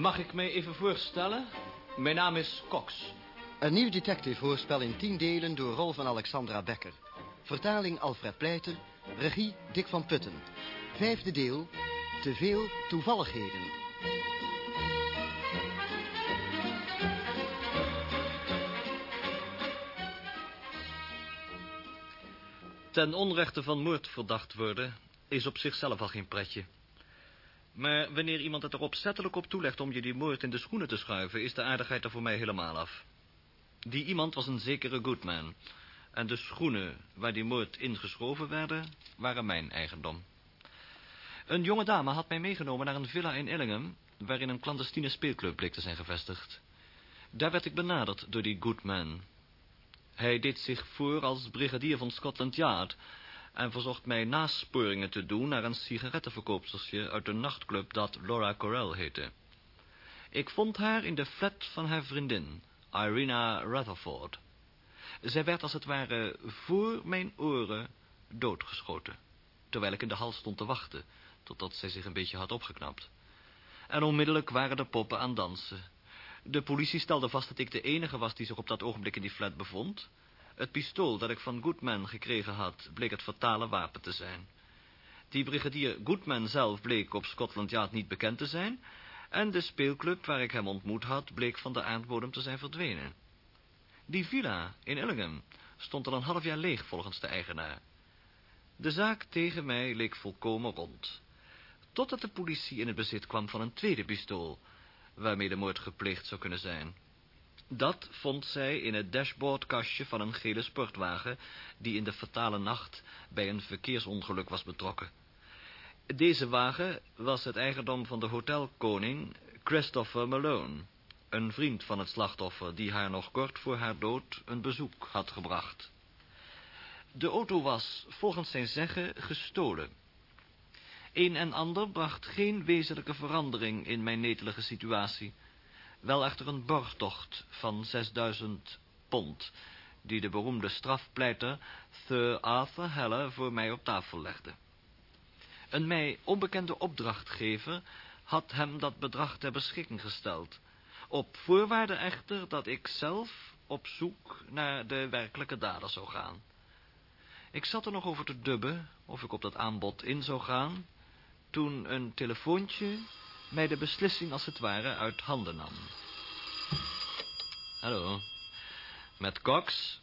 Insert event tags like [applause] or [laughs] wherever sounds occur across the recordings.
Mag ik mij even voorstellen? Mijn naam is Cox. Een nieuw detective-hoorspel in tien delen door rol van Alexandra Becker. Vertaling Alfred Pleiter. Regie Dick van Putten. Vijfde deel. Te veel toevalligheden. Ten onrechte van moord verdacht worden is op zichzelf al geen pretje. Maar wanneer iemand het er opzettelijk op toelegt om je die moord in de schoenen te schuiven... is de aardigheid er voor mij helemaal af. Die iemand was een zekere Goodman. En de schoenen waar die moord ingeschoven werden, waren mijn eigendom. Een jonge dame had mij meegenomen naar een villa in Illingham... waarin een clandestine speelclub bleek te zijn gevestigd. Daar werd ik benaderd door die Goodman. Hij deed zich voor als brigadier van Scotland Yard... en verzocht mij nasporingen te doen naar een sigarettenverkoopstersje... uit een nachtclub dat Laura Corell heette. Ik vond haar in de flat van haar vriendin, Irina Rutherford. Zij werd als het ware voor mijn oren doodgeschoten... terwijl ik in de hal stond te wachten... totdat zij zich een beetje had opgeknapt. En onmiddellijk waren de poppen aan dansen... De politie stelde vast dat ik de enige was die zich op dat ogenblik in die flat bevond. Het pistool dat ik van Goodman gekregen had, bleek het fatale wapen te zijn. Die brigadier Goodman zelf bleek op Scotland Yard niet bekend te zijn... en de speelclub waar ik hem ontmoet had, bleek van de aardbodem te zijn verdwenen. Die villa in Illingham stond al een half jaar leeg volgens de eigenaar. De zaak tegen mij leek volkomen rond. Totdat de politie in het bezit kwam van een tweede pistool waarmee de moord gepleegd zou kunnen zijn. Dat vond zij in het dashboardkastje van een gele sportwagen... die in de fatale nacht bij een verkeersongeluk was betrokken. Deze wagen was het eigendom van de hotelkoning Christopher Malone... een vriend van het slachtoffer die haar nog kort voor haar dood een bezoek had gebracht. De auto was, volgens zijn zeggen, gestolen... Een en ander bracht geen wezenlijke verandering in mijn netelige situatie. Wel echter een borgtocht van 6000 pond... die de beroemde strafpleiter Sir Arthur Heller voor mij op tafel legde. Een mij onbekende opdrachtgever had hem dat bedrag ter beschikking gesteld... op voorwaarde echter dat ik zelf op zoek naar de werkelijke dader zou gaan. Ik zat er nog over te dubben of ik op dat aanbod in zou gaan toen een telefoontje mij de beslissing als het ware uit handen nam. Hallo, met Cox?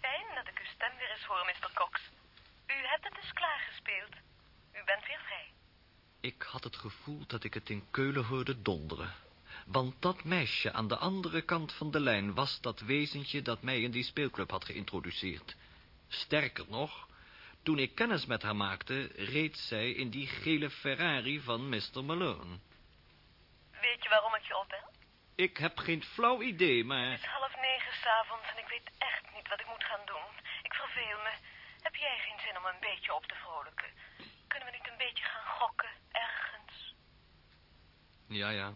Fijn dat ik uw stem weer eens hoor, Mr. Cox. U hebt het dus klaargespeeld. U bent weer vrij. Ik had het gevoel dat ik het in Keulen hoorde donderen. Want dat meisje aan de andere kant van de lijn was dat wezentje dat mij in die speelclub had geïntroduceerd. Sterker nog, toen ik kennis met haar maakte, reed zij in die gele Ferrari van Mr. Malone. Weet je waarom ik je opbel? Ik heb geen flauw idee, maar... Het is half negen s'avonds en ik weet echt niet wat ik moet gaan doen. Ik verveel me. Heb jij geen zin om een beetje op te vrolijken? Kunnen we niet een beetje gaan gokken, ergens? Ja, ja.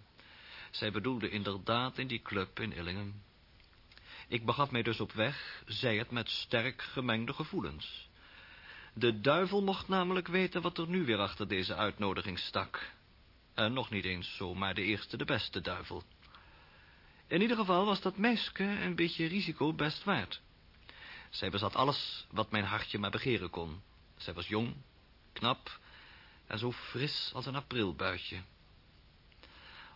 Zij bedoelde inderdaad in die club in Illingham. Ik begaf mij dus op weg, zij het met sterk gemengde gevoelens. De duivel mocht namelijk weten wat er nu weer achter deze uitnodiging stak. En nog niet eens zomaar de eerste de beste duivel. In ieder geval was dat meisje een beetje risico best waard. Zij bezat alles wat mijn hartje maar begeren kon. Zij was jong, knap en zo fris als een aprilbuitje.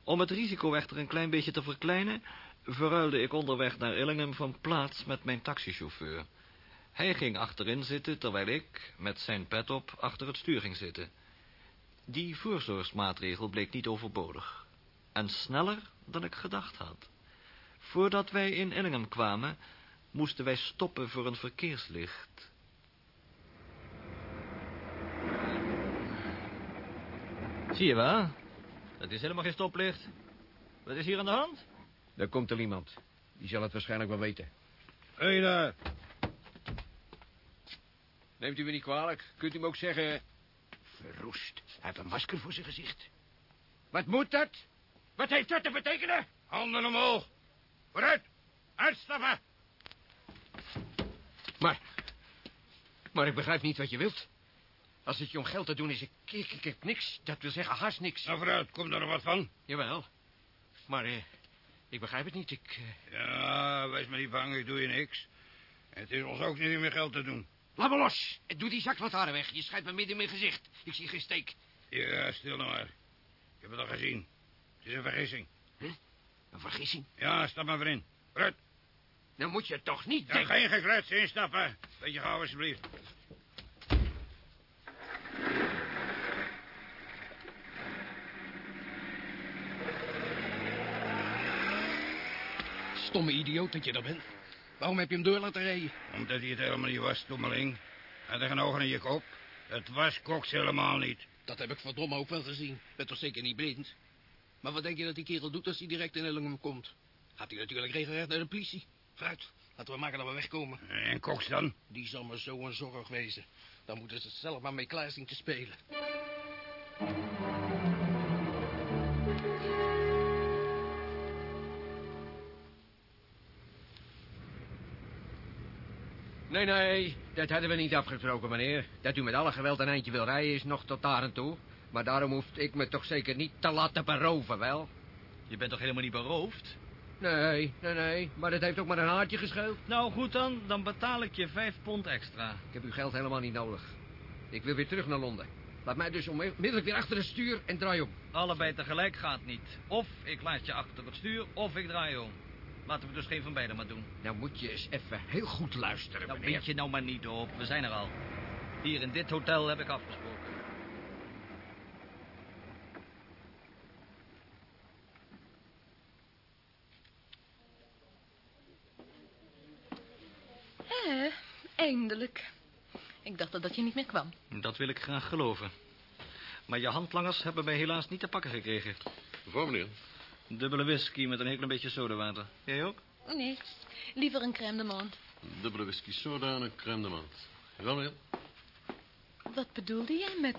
Om het risico echter een klein beetje te verkleinen... verruilde ik onderweg naar Illingham van plaats met mijn taxichauffeur... Hij ging achterin zitten, terwijl ik, met zijn pet op, achter het stuur ging zitten. Die voorzorgsmaatregel bleek niet overbodig. En sneller dan ik gedacht had. Voordat wij in Illingham kwamen, moesten wij stoppen voor een verkeerslicht. Zie je wel? Het is helemaal geen stoplicht. Wat is hier aan de hand? Daar komt er iemand. Die zal het waarschijnlijk wel weten. Hé hey daar. Neemt u me niet kwalijk. Kunt u me ook zeggen... Verroest. Hij heeft een masker voor zijn gezicht. Wat moet dat? Wat heeft dat te betekenen? Handen omhoog. Vooruit. Uitstappen. Maar... Maar ik begrijp niet wat je wilt. Als het je om geld te doen is, ik, ik, ik heb niks. Dat wil zeggen haast niks. Nou vooruit, kom er nog wat van. Jawel. maar eh, ik begrijp het niet. Ik, eh, Ja, wees maar niet bang, ik doe je niks. Het is ons ook niet meer geld te doen. Laat me los. Doe die zak wat haren weg. Je schijnt me midden in mijn gezicht. Ik zie geen steek. Ja, stil nou maar. Ik heb het al gezien. Het is een vergissing. Een vergissing. Ja, stap maar erin. Rut, Dan moet je toch niet ja, denken... geen geklets, instappen. Beetje gauw, alsjeblieft. Stomme idioot dat je dat bent. Waarom heb je hem door laten rijden? Omdat hij het helemaal niet was, stommeling. Had er geen ogen in je kop. Het was Cox helemaal niet. Dat heb ik verdomme ook wel gezien. Ben toch zeker niet blind? Maar wat denk je dat die kerel doet als hij direct in Ellingem komt? Gaat hij natuurlijk regelrecht naar de politie. Vooruit, laten we maken dat we wegkomen. En Cox dan? Die zal me zo een zorg wezen. Dan moeten ze het zelf maar mee klaar zien te spelen. Nee, nee, dat hadden we niet afgesproken, meneer. Dat u met alle geweld een eindje wil rijden is nog tot daar en toe. Maar daarom hoeft ik me toch zeker niet te laten beroven, wel? Je bent toch helemaal niet beroofd? Nee, nee, nee, maar dat heeft ook maar een haartje gescheeld. Nou goed dan, dan betaal ik je vijf pond extra. Ik heb uw geld helemaal niet nodig. Ik wil weer terug naar Londen. Laat mij dus onmiddellijk weer achter het stuur en draai om. Allebei tegelijk gaat niet. Of ik laat je achter het stuur, of ik draai om. Laten we dus geen van beiden maar doen. Nou moet je eens even heel goed luisteren, Nou, meneer. weet je nou maar niet op. We zijn er al. Hier in dit hotel heb ik afgesproken. Hé, eindelijk. Ik dacht dat dat je niet meer kwam. Dat wil ik graag geloven. Maar je handlangers hebben mij helaas niet te pakken gekregen. Mevrouw, meneer. Dubbele whisky met een heel klein beetje sodawater. Jij ook? Nee, liever een crème de menthe. Dubbele whisky soda en een crème de menthe. Wel, meneer? Wat bedoelde jij met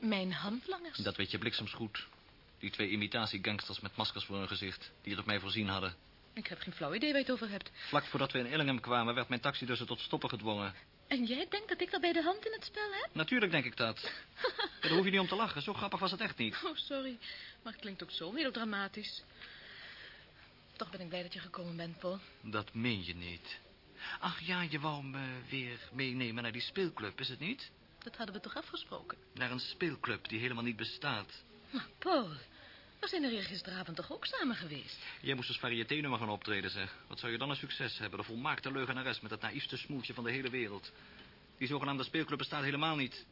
mijn handlangers? Dat weet je bliksems goed. Die twee imitatiegangsters met maskers voor hun gezicht... die het op mij voorzien hadden. Ik heb geen flauw idee waar je het over hebt. Vlak voordat we in Illingham kwamen... werd mijn taxi dus tot stoppen gedwongen. En jij denkt dat ik daar bij de hand in het spel heb? Natuurlijk denk ik dat. [laughs] Daar hoef je niet om te lachen. Zo grappig was het echt niet. Oh, sorry. Maar het klinkt ook zo melodramatisch. Toch ben ik blij dat je gekomen bent, Paul. Dat meen je niet. Ach ja, je wou me weer meenemen naar die speelclub, is het niet? Dat hadden we toch afgesproken? Naar een speelclub die helemaal niet bestaat. Maar Paul, we zijn er hier gisteravond toch ook samen geweest? Jij moest als variété-nummer gaan optreden, zeg. Wat zou je dan een succes hebben? De volmaakte leugenares met het naïefste smoeltje van de hele wereld. Die zogenaamde speelclub bestaat helemaal niet.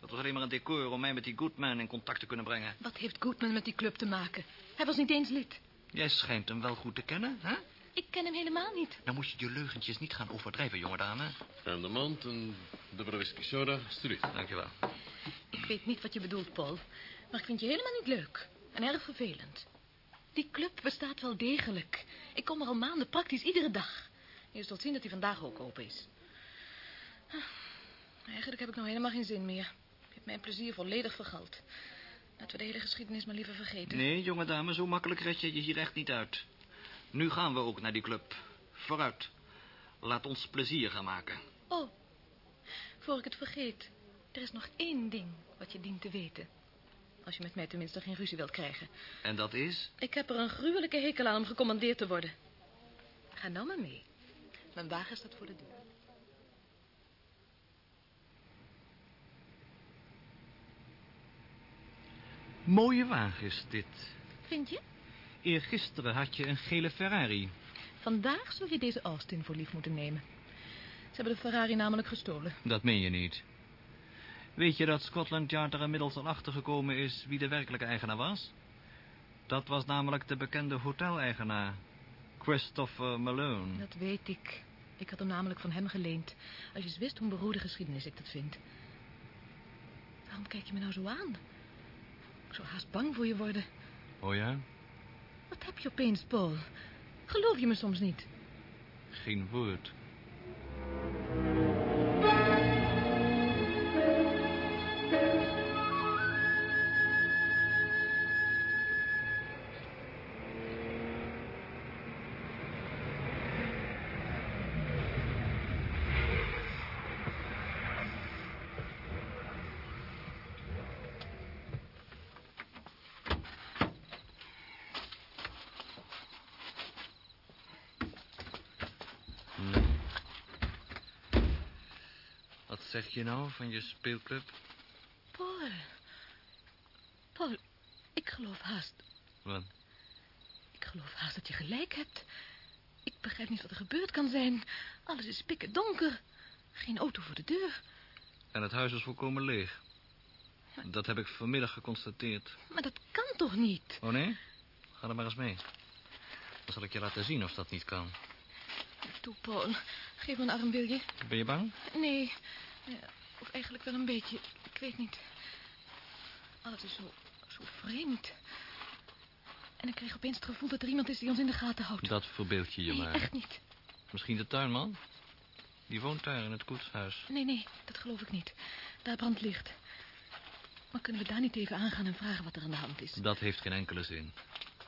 Dat was alleen maar een decor om mij met die Goodman in contact te kunnen brengen. Wat heeft Goodman met die club te maken? Hij was niet eens lid. Jij schijnt hem wel goed te kennen, hè? Ik ken hem helemaal niet. Dan moet je je leugentjes niet gaan overdrijven, jonge dame. Crème de menthe en dubbele whisky soda, alsjeblieft. Dankjewel. Ik weet niet wat je bedoelt, Paul. Maar ik vind je helemaal niet leuk. En erg vervelend. Die club bestaat wel degelijk. Ik kom er al maanden praktisch iedere dag. Je zult zien dat hij vandaag ook open is. Ah, Eigenlijk heb ik nou helemaal geen zin meer. Ik heb mijn plezier volledig vergald. Laten we de hele geschiedenis maar liever vergeten. Nee, jonge dame, zo makkelijk red je je hier echt niet uit. Nu gaan we ook naar die club. Vooruit. Laat ons plezier gaan maken. Oh, voor ik het vergeet. Er is nog één ding wat je dient te weten. Als je met mij tenminste geen ruzie wilt krijgen. En dat is... Ik heb er een gruwelijke hekel aan om gecommandeerd te worden. Ga nou maar mee. Mijn wagen staat voor de deur. Mooie wagen is dit. Vind je? Eergisteren had je een gele Ferrari. Vandaag zul je deze Austin voor lief moeten nemen. Ze hebben de Ferrari namelijk gestolen. Dat meen je niet. Weet je dat Scotland Yard er inmiddels al achter gekomen is wie de werkelijke eigenaar was? Dat was namelijk de bekende hoteleigenaar, Christopher Malone. Dat weet ik. Ik had hem namelijk van hem geleend. Als je eens wist hoe beroerde geschiedenis ik dat vind. Waarom kijk je me nou zo aan? Ik zou haast bang voor je worden. Oh ja? Wat heb je opeens, Paul? Geloof je me soms niet? Geen woord. Nou van je speelclub? Paul. Paul, ik geloof haast... Wat? Ik geloof haast dat je gelijk hebt. Ik begrijp niet wat er gebeurd kan zijn. Alles is pikken donker. Geen auto voor de deur. En het huis is volkomen leeg. Dat heb ik vanmiddag geconstateerd. Maar dat kan toch niet? Oh nee? Ga er maar eens mee. Dan zal ik je laten zien of dat niet kan. Toe, Paul. Geef me een arm, wil je? Ben je bang? Nee. Eigenlijk wel een beetje. Ik weet niet. Alles is zo, zo vreemd. En ik kreeg opeens het gevoel dat er iemand is die ons in de gaten houdt. Dat verbeeld je je nee, maar. echt niet. Misschien de tuinman? Die woont daar in het koetshuis. Nee, nee, dat geloof ik niet. Daar brandt licht. Maar kunnen we daar niet even aangaan en vragen wat er aan de hand is? Dat heeft geen enkele zin.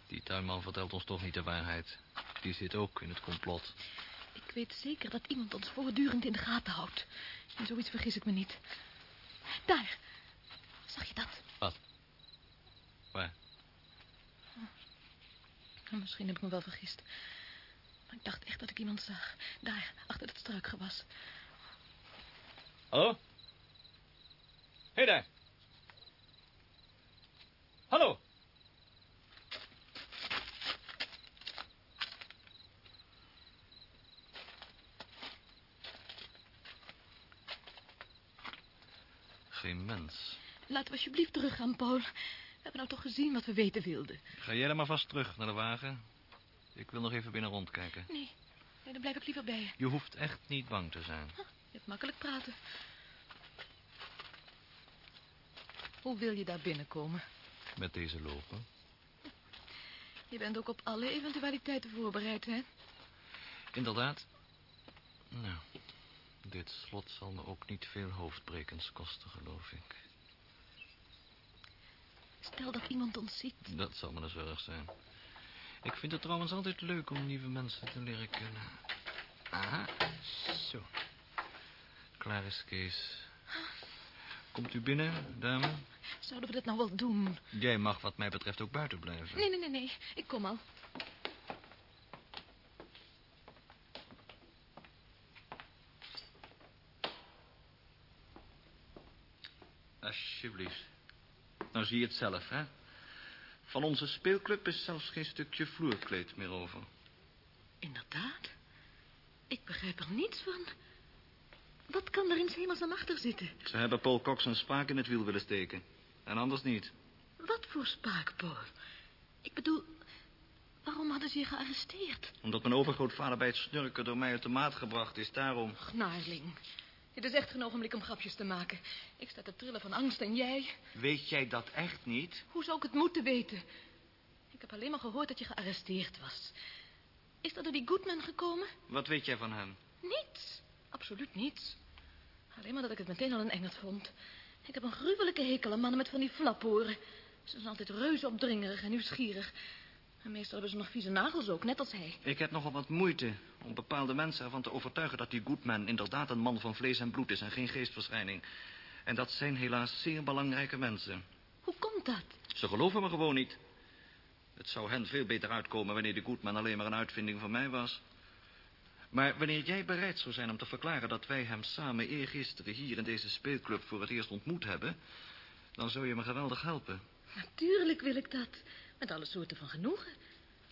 Die tuinman vertelt ons toch niet de waarheid. Die zit ook in het complot. Ik weet zeker dat iemand ons voortdurend in de gaten houdt. In zoiets vergis ik me niet. Daar. Zag je dat? Wat? Waar? Misschien heb ik me wel vergist. Maar ik dacht echt dat ik iemand zag. Daar, achter het struikgewas. Hallo? Hé daar. Hallo. Geen mens. Laten we alsjeblieft teruggaan, Paul. We hebben nou toch gezien wat we weten wilden. Ga jij dan maar vast terug naar de wagen. Ik wil nog even binnen rondkijken. Nee, nee dan blijf ik liever bij je. Je hoeft echt niet bang te zijn. Je hebt makkelijk praten. Hoe wil je daar binnenkomen? Met deze lopen. Je bent ook op alle eventualiteiten voorbereid, hè? Inderdaad. Nou, dit slot zal me ook niet veel hoofdbrekens kosten, geloof ik. Stel dat iemand ons ziet. Dat zal me een zorg zijn. Ik vind het trouwens altijd leuk om nieuwe mensen te leren kennen. Aha, zo. Klaar is Kees. Komt u binnen, dame? Zouden we dat nou wel doen? Jij mag wat mij betreft ook buiten blijven. Nee, nee, nee, nee. Ik kom al. Alsjeblieft. Nou zie je het zelf, hè? Van onze speelclub is zelfs geen stukje vloerkleed meer over. Inderdaad. Ik begrijp er niets van. Wat kan er in 's hemelsnaam achter zitten? Ze hebben Paul Cox een spaak in het wiel willen steken. En anders niet. Wat voor spaak, Paul? Ik bedoel, waarom hadden ze je gearresteerd? Omdat mijn overgrootvader bij het snurken door mij uit de maat gebracht is, daarom... Naarling. Dit is echt geen ogenblik om grapjes te maken. Ik sta te trillen van angst en jij? Weet jij dat echt niet? Hoe zou ik het moeten weten? Ik heb alleen maar gehoord dat je gearresteerd was. Is dat door die Goodman gekomen? Wat weet jij van hem? Niets. Absoluut niets. Alleen maar dat ik het meteen al een engert vond. Ik heb een gruwelijke hekel aan mannen met van die flaporen. Ze zijn altijd reuze opdringerig en nieuwsgierig. En meestal hebben ze nog vieze nagels ook, net als hij. Ik heb nogal wat moeite om bepaalde mensen ervan te overtuigen... dat die Goodman inderdaad een man van vlees en bloed is en geen geestverschijning. En dat zijn helaas zeer belangrijke mensen. Hoe komt dat? Ze geloven me gewoon niet. Het zou hen veel beter uitkomen wanneer die Goodman alleen maar een uitvinding van mij was. Maar wanneer jij bereid zou zijn om te verklaren dat wij hem samen eergisteren hier in deze speelclub voor het eerst ontmoet hebben... dan zou je me geweldig helpen. Natuurlijk wil ik dat. Met alle soorten van genoegen.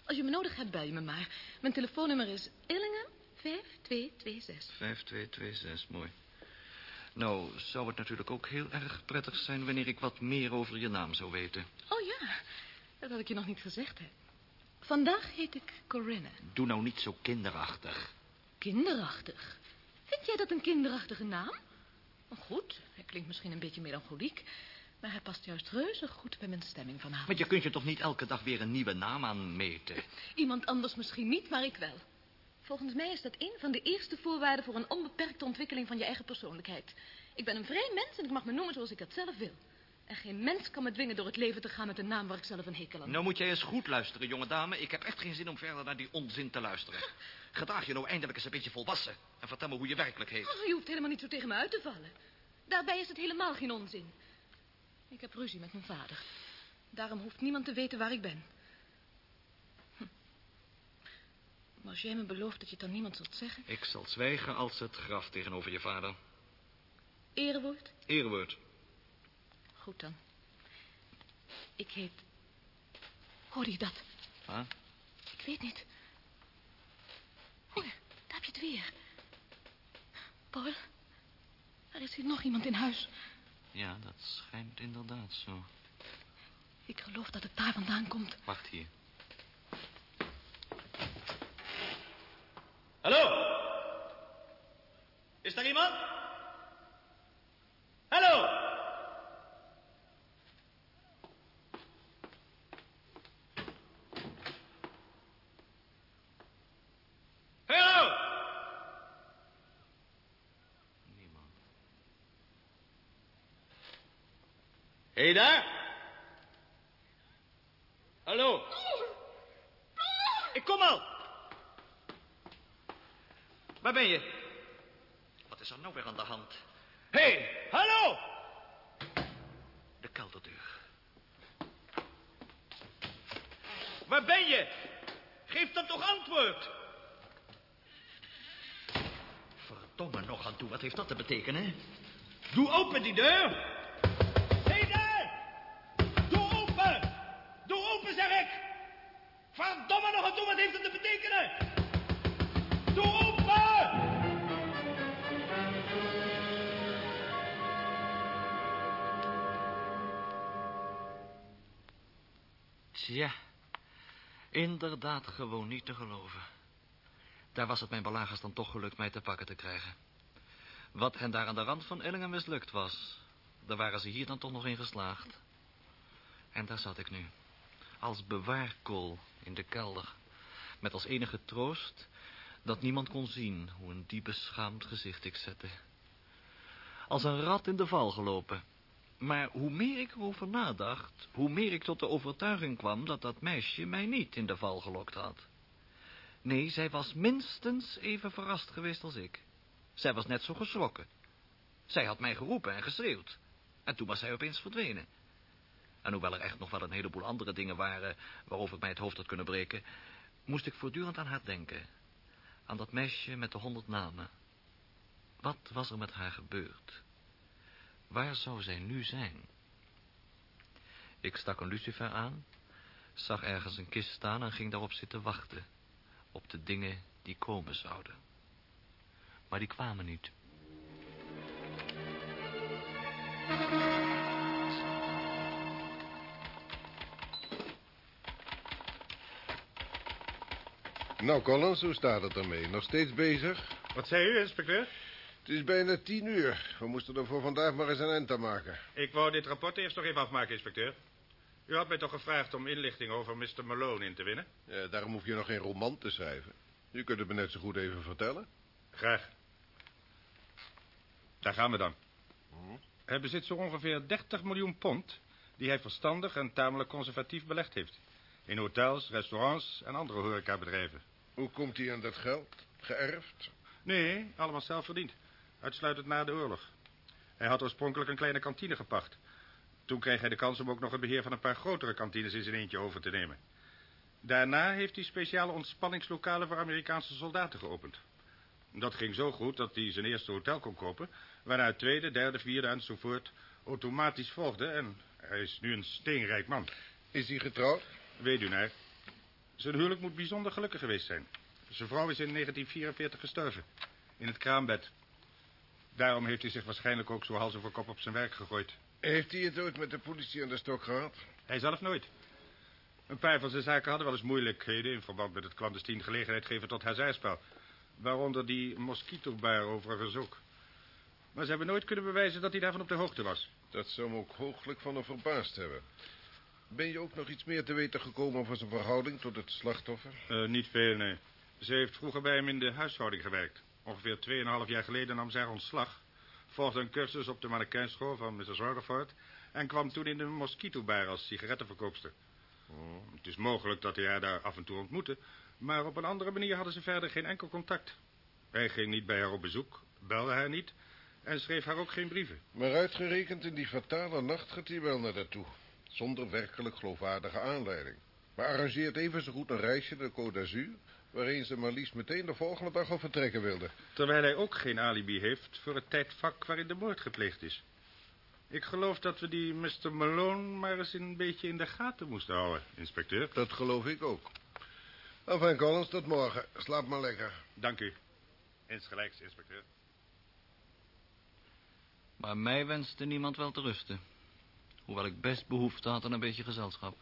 Als je me nodig hebt, bel je me maar. Mijn telefoonnummer is Illingen 5226. 5226, mooi. Nou, zou het natuurlijk ook heel erg prettig zijn wanneer ik wat meer over je naam zou weten. Oh ja, dat had ik je nog niet gezegd, hè. Vandaag heet ik Corinne. Doe nou niet zo kinderachtig. Kinderachtig. Vind jij dat een kinderachtige naam? Oh, goed, hij klinkt misschien een beetje melancholiek... maar hij past juist reuze goed bij mijn stemming vanavond. Want je kunt je toch niet elke dag weer een nieuwe naam aanmeten? [laughs] Iemand anders misschien niet, maar ik wel. Volgens mij is dat een van de eerste voorwaarden... voor een onbeperkte ontwikkeling van je eigen persoonlijkheid. Ik ben een vrij mens en ik mag me noemen zoals ik dat zelf wil. En geen mens kan me dwingen door het leven te gaan met een naam waar ik zelf een hekel aan. Nou moet jij eens goed luisteren, jonge dame. Ik heb echt geen zin om verder naar die onzin te luisteren. [laughs] Gedraag je nou eindelijk eens een beetje volwassen. En vertel me hoe je werkelijk heet. Oh, je hoeft helemaal niet zo tegen me uit te vallen. Daarbij is het helemaal geen onzin. Ik heb ruzie met mijn vader. Daarom hoeft niemand te weten waar ik ben. Hm. Maar als jij me belooft dat je het aan niemand zult zeggen... Ik zal zwijgen als het graf tegenover je vader. Erewoord? Erewoord. Goed dan. Ik heet... Hoorde je dat? Huh? Ik weet niet. Oh, daar heb je het weer. Paul, er is hier nog iemand in huis. Ja, dat schijnt inderdaad zo. Ik geloof dat het daar vandaan komt. Wacht hier. Hallo? Is daar iemand? Hallo? Hallo? Hé hey daar? Hallo? Ik kom al. Waar ben je? Wat is er nou weer aan de hand? Hé, hey, hallo! De kelderdeur. Waar ben je? Geef dan toch antwoord. Verdomme nog aan toe, wat heeft dat te betekenen? Doe open die deur. Ik! Verdomme nog toe, wat heeft dat te betekenen? Doe open! Tja, inderdaad gewoon niet te geloven. Daar was het mijn belagers dan toch gelukt mij te pakken te krijgen. Wat hen daar aan de rand van Ellingen mislukt was, daar waren ze hier dan toch nog in geslaagd. En daar zat ik nu, als bewaarkool in de kelder, met als enige troost dat niemand kon zien hoe een diep beschaamd gezicht ik zette. Als een rat in de val gelopen. Maar hoe meer ik erover nadacht, hoe meer ik tot de overtuiging kwam dat dat meisje mij niet in de val gelokt had. Nee, zij was minstens even verrast geweest als ik. Zij was net zo geschrokken. Zij had mij geroepen en geschreeuwd. En toen was zij opeens verdwenen. En hoewel er echt nog wel een heleboel andere dingen waren... waarover ik mij het hoofd had kunnen breken... moest ik voortdurend aan haar denken. Aan dat meisje met de honderd namen. Wat was er met haar gebeurd? Waar zou zij nu zijn? Ik stak een lucifer aan, zag ergens een kist staan en ging daarop zitten wachten. Op de dingen die komen zouden. Maar die kwamen niet. Nou, Collins, hoe staat het ermee? Nog steeds bezig? Wat zei u, inspecteur? Het is bijna tien uur. We moesten er voor vandaag maar eens een eind aan maken. Ik wou dit rapport eerst nog even afmaken, inspecteur. U had mij toch gevraagd om inlichting over Mr. Malone in te winnen? Ja, daarom hoef je nog geen roman te schrijven. U kunt het me net zo goed even vertellen. Graag. Daar gaan we dan. Hij bezit zo ongeveer 30 miljoen pond... die hij verstandig en tamelijk conservatief belegd heeft. In hotels, restaurants en andere horecabedrijven. Hoe komt hij aan dat geld? Geërfd? Nee, allemaal zelf verdiend. Uitsluitend na de oorlog. Hij had oorspronkelijk een kleine kantine gepacht. Toen kreeg hij de kans om ook nog het beheer van een paar grotere kantines in zijn eentje over te nemen. Daarna heeft hij speciale ontspanningslokalen voor Amerikaanse soldaten geopend. Dat ging zo goed dat hij zijn eerste hotel kon kopen... waarna het tweede, derde, vierde enzovoort automatisch volgde... en hij is nu een steenrijk man. Is hij getrouwd? Weduwnaar. Zijn huwelijk moet bijzonder gelukkig geweest zijn. Zijn vrouw is in 1944 gestorven. In het kraambed. Daarom heeft hij zich waarschijnlijk ook zo hals over kop op zijn werk gegooid. Heeft hij het ooit met de politie aan de stok gehad? Hij zelf nooit. Een paar van zijn zaken hadden wel eens moeilijkheden... in verband met het clandestien gelegenheid geven tot hazijspel. Waaronder die mosquitobar overigens ook. Maar ze hebben nooit kunnen bewijzen dat hij daarvan op de hoogte was. Dat zou me ook hooglijk van hem verbaasd hebben. Ben je ook nog iets meer te weten gekomen over zijn verhouding tot het slachtoffer? Uh, niet veel, nee. Ze heeft vroeger bij hem in de huishouding gewerkt. Ongeveer 2,5 jaar geleden nam zij ontslag. Volgde een cursus op de mannequinschool van Mrs. Rutherford... en kwam toen in de mosquitobar als sigarettenverkoopster. Oh, het is mogelijk dat hij haar daar af en toe ontmoette... maar op een andere manier hadden ze verder geen enkel contact. Hij ging niet bij haar op bezoek, belde haar niet... en schreef haar ook geen brieven. Maar uitgerekend in die fatale nacht gaat hij wel naar daartoe... zonder werkelijk geloofwaardige aanleiding. Maar arrangeert even zo goed een reisje naar Côte d'Azur... waarheen ze maar liefst meteen de volgende dag al vertrekken wilde. Terwijl hij ook geen alibi heeft voor het tijdvak waarin de moord gepleegd is. Ik geloof dat we die Mr. Malone maar eens een beetje in de gaten moesten houden, inspecteur. Dat geloof ik ook. Enfin, Collins, tot morgen. Slaap maar lekker. Dank u. Insgelijks, inspecteur. Maar mij wenste niemand wel te rusten. Hoewel ik best behoefte had aan een beetje gezelschap.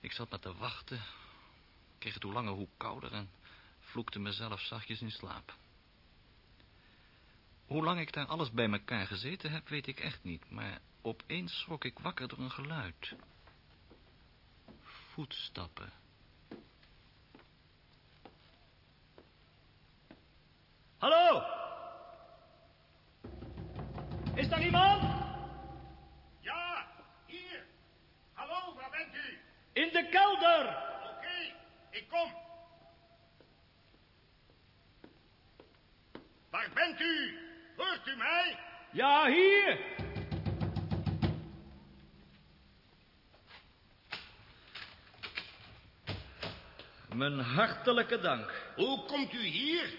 Ik zat maar te wachten. Kreeg het hoe langer hoe kouder en vloekte mezelf zachtjes in slaap. Hoe lang ik daar alles bij elkaar gezeten heb, weet ik echt niet. Maar opeens schrok ik wakker door een geluid. Voetstappen. Hallo? Is daar iemand? Ja, hier. Hallo, waar bent u? In de kelder. Oké, ik kom. Waar bent u? Hoort u mij? Ja, hier. Mijn hartelijke dank. Hoe komt u hier?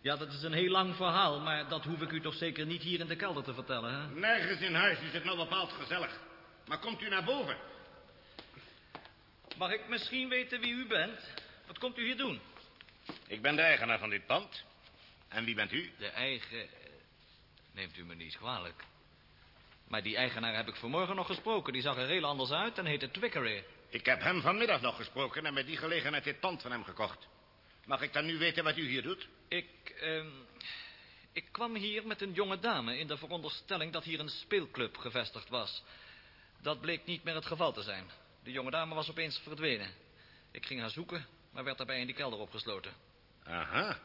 Ja, dat is een heel lang verhaal, maar dat hoef ik u toch zeker niet hier in de kelder te vertellen, hè? Nergens in huis is het nou bepaald gezellig. Maar komt u naar boven? Mag ik misschien weten wie u bent? Wat komt u hier doen? Ik ben de eigenaar van dit pand. En wie bent u? De eigen... eh, Neemt u me niet kwalijk. Maar die eigenaar heb ik vanmorgen nog gesproken. Die zag er heel anders uit en heette Twickery. Ik heb hem vanmiddag nog gesproken en met die gelegenheid dit pand van hem gekocht. Mag ik dan nu weten wat u hier doet? Ik, ehm... Ik kwam hier met een jonge dame in de veronderstelling dat hier een speelclub gevestigd was. Dat bleek niet meer het geval te zijn. De jonge dame was opeens verdwenen. Ik ging haar zoeken, maar werd daarbij in die kelder opgesloten. Aha.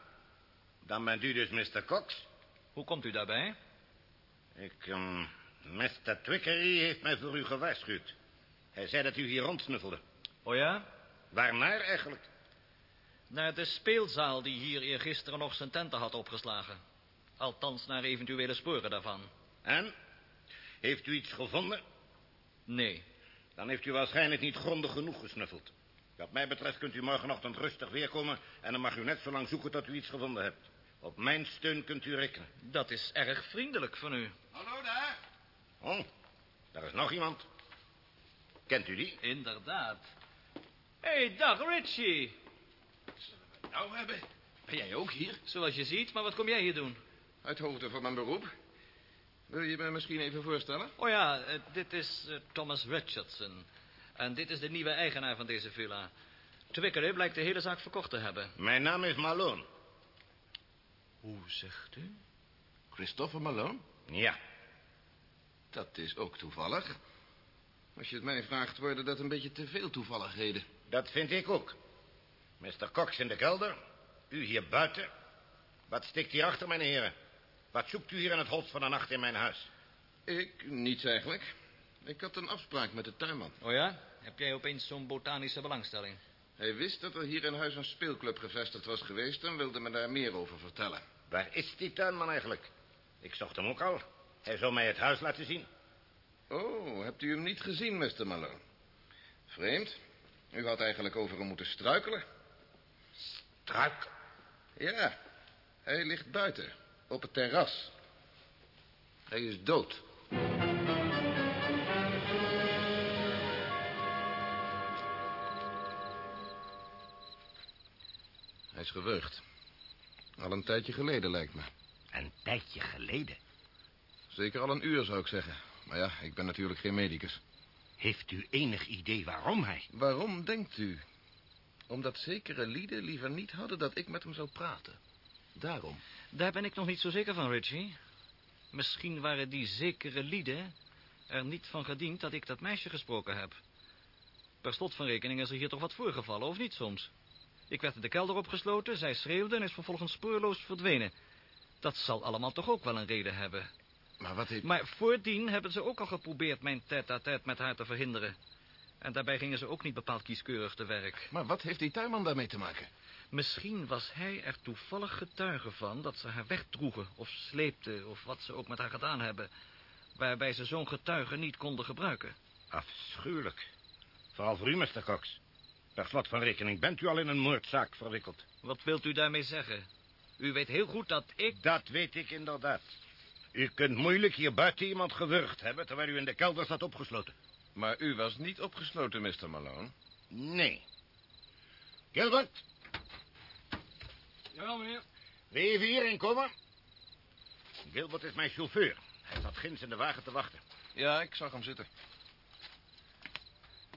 Dan bent u dus Mr. Cox. Hoe komt u daarbij? Ik, um, Mr. Twickery heeft mij voor u gewaarschuwd. Hij zei dat u hier rondsnuffelde. Oh ja? Waarnaar eigenlijk? Naar de speelzaal die hier eergisteren nog zijn tenten had opgeslagen. Althans, naar eventuele sporen daarvan. En? Heeft u iets gevonden? Nee. Dan heeft u waarschijnlijk niet grondig genoeg gesnuffeld. Wat mij betreft kunt u morgenochtend rustig weerkomen... en dan mag u net zo lang zoeken tot u iets gevonden hebt. Op mijn steun kunt u rekenen. Dat is erg vriendelijk van u. Hallo daar. Oh, daar is nog iemand. Kent u die? Inderdaad. Hé, hey, dag Richie. Nou hebben. Ben jij ook hier? Zoals je ziet, maar wat kom jij hier doen? Uit hoogte van mijn beroep. Wil je me misschien even voorstellen? Oh ja, eh, dit is eh, Thomas Richardson. En dit is de nieuwe eigenaar van deze villa. Twickery blijkt de hele zaak verkocht te hebben. Mijn naam is Malone. Hoe zegt u? Christopher Malone? Ja. Dat is ook toevallig. Als je het mij vraagt, worden dat een beetje te veel toevalligheden. Dat vind ik ook. Mr. Cox in de kelder. U hier buiten. Wat stikt hier achter, mijn heren? Wat zoekt u hier in het holst van de nacht in mijn huis? Ik niets eigenlijk. Ik had een afspraak met de tuinman. Oh ja? Heb jij opeens zo'n botanische belangstelling? Hij wist dat er hier in huis een speelclub gevestigd was geweest... en wilde me daar meer over vertellen. Waar is die tuinman eigenlijk? Ik zocht hem ook al. Hij zou mij het huis laten zien. Oh, hebt u hem niet gezien, Mr. Malone? Vreemd. U had eigenlijk over hem moeten struikelen. Struik? Ja, hij ligt buiten, op het terras. Hij is dood. Hij is gewurgd. Al een tijdje geleden, lijkt me. Een tijdje geleden? Zeker al een uur, zou ik zeggen. Maar ja, ik ben natuurlijk geen medicus. Heeft u enig idee waarom hij... Waarom, denkt u? Omdat zekere lieden liever niet hadden dat ik met hem zou praten. Daarom. Daar ben ik nog niet zo zeker van, Richie. Misschien waren die zekere lieden er niet van gediend dat ik dat meisje gesproken heb. Per slot van rekening is er hier toch wat voorgevallen, of niet soms? Ik werd in de kelder opgesloten, zij schreeuwde en is vervolgens spoorloos verdwenen. Dat zal allemaal toch ook wel een reden hebben. Maar wat heeft... Maar voordien hebben ze ook al geprobeerd mijn tête-à-tête met haar te verhinderen. En daarbij gingen ze ook niet bepaald kieskeurig te werk. Maar wat heeft die tuinman daarmee te maken? Misschien was hij er toevallig getuige van dat ze haar wegdroegen of sleepten... of wat ze ook met haar gedaan hebben... waarbij ze zo'n getuige niet konden gebruiken. Afschuwelijk. Vooral voor u, Mr. Cox. Per slot van rekening bent u al in een moordzaak verwikkeld. Wat wilt u daarmee zeggen? U weet heel goed dat ik... Dat weet ik inderdaad. U kunt moeilijk hier buiten iemand gewurgd hebben... terwijl u in de kelder zat opgesloten. Maar u was niet opgesloten, Mr. Malone. Nee. Gilbert, Jawel, meneer. wil je even hierheen komen? Gilbert is mijn chauffeur. Hij zat ginds in de wagen te wachten. Ja, ik zag hem zitten.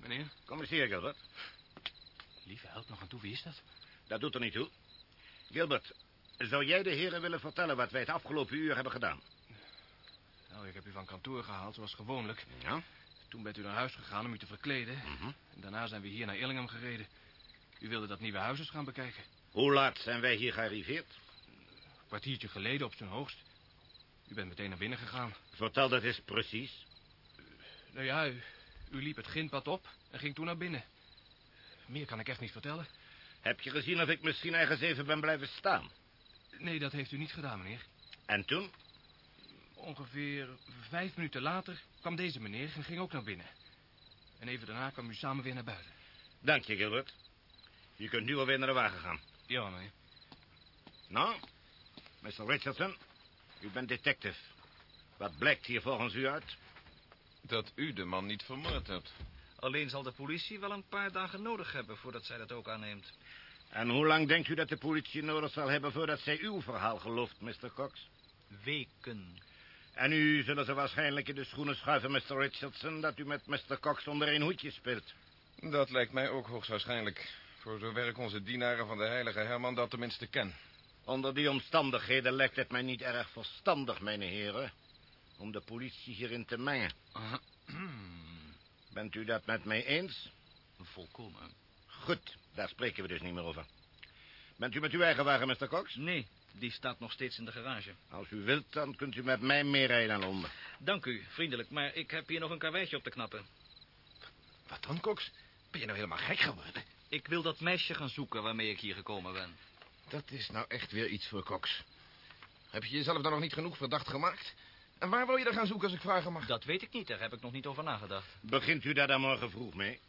Meneer, Kom eens hier, Gilbert. lieve help nog aan toe. Wie is dat? Dat doet er niet toe. Gilbert, zou jij de heren willen vertellen... wat wij het afgelopen uur hebben gedaan? Nou, ik heb u van kantoor gehaald, zoals gewoonlijk. Ja? Toen bent u naar huis gegaan om u te verkleden. Mhm. En daarna zijn we hier naar Illingham gereden. U wilde dat nieuwe huis eens gaan bekijken. Hoe laat zijn wij hier gearriveerd? Een kwartiertje geleden op zijn hoogst. U bent meteen naar binnen gegaan. Vertel dat eens precies. Nou ja, u, u liep het ginpad op en ging toen naar binnen. Meer kan ik echt niet vertellen. Heb je gezien of ik misschien ergens even ben blijven staan? Nee, dat heeft u niet gedaan, meneer. En toen? Ongeveer vijf minuten later kwam deze meneer en ging ook naar binnen. En even daarna kwam u samen weer naar buiten. Dank je, Gilbert. Je kunt nu alweer naar de wagen gaan. Ja, meneer. Nou, Mr. Richardson, u bent detective. Wat blijkt hier volgens u uit? Dat u de man niet vermoord hebt. Alleen zal de politie wel een paar dagen nodig hebben voordat zij dat ook aanneemt. En hoe lang denkt u dat de politie nodig zal hebben voordat zij uw verhaal gelooft, Mr. Cox? Weken. En u zullen ze waarschijnlijk in de schoenen schuiven, Mr. Richardson, dat u met Mr. Cox onder één hoedje speelt. Dat lijkt mij ook hoogstwaarschijnlijk. Voor zover ik onze dienaren van de heilige Herman dat tenminste ken. Onder die omstandigheden lijkt het mij niet erg verstandig, mijn heren, om de politie hierin te mengen. Bent u dat met mij eens? Volkomen. Goed, daar spreken we dus niet meer over. Bent u met uw eigen wagen, Mr. Cox? Nee, die staat nog steeds in de garage. Als u wilt, dan kunt u met mij meerijden naar Londen. Dank u, vriendelijk, maar ik heb hier nog een karweitje op te knappen. Wat dan, Cox? Ben je nou helemaal gek geworden? Ik wil dat meisje gaan zoeken waarmee ik hier gekomen ben. Dat is nou echt weer iets voor Cox. Heb je jezelf dan nog niet genoeg verdacht gemaakt? En waar wil je dan gaan zoeken als ik vragen mag? Dat weet ik niet, daar heb ik nog niet over nagedacht. Begint u daar dan morgen vroeg mee?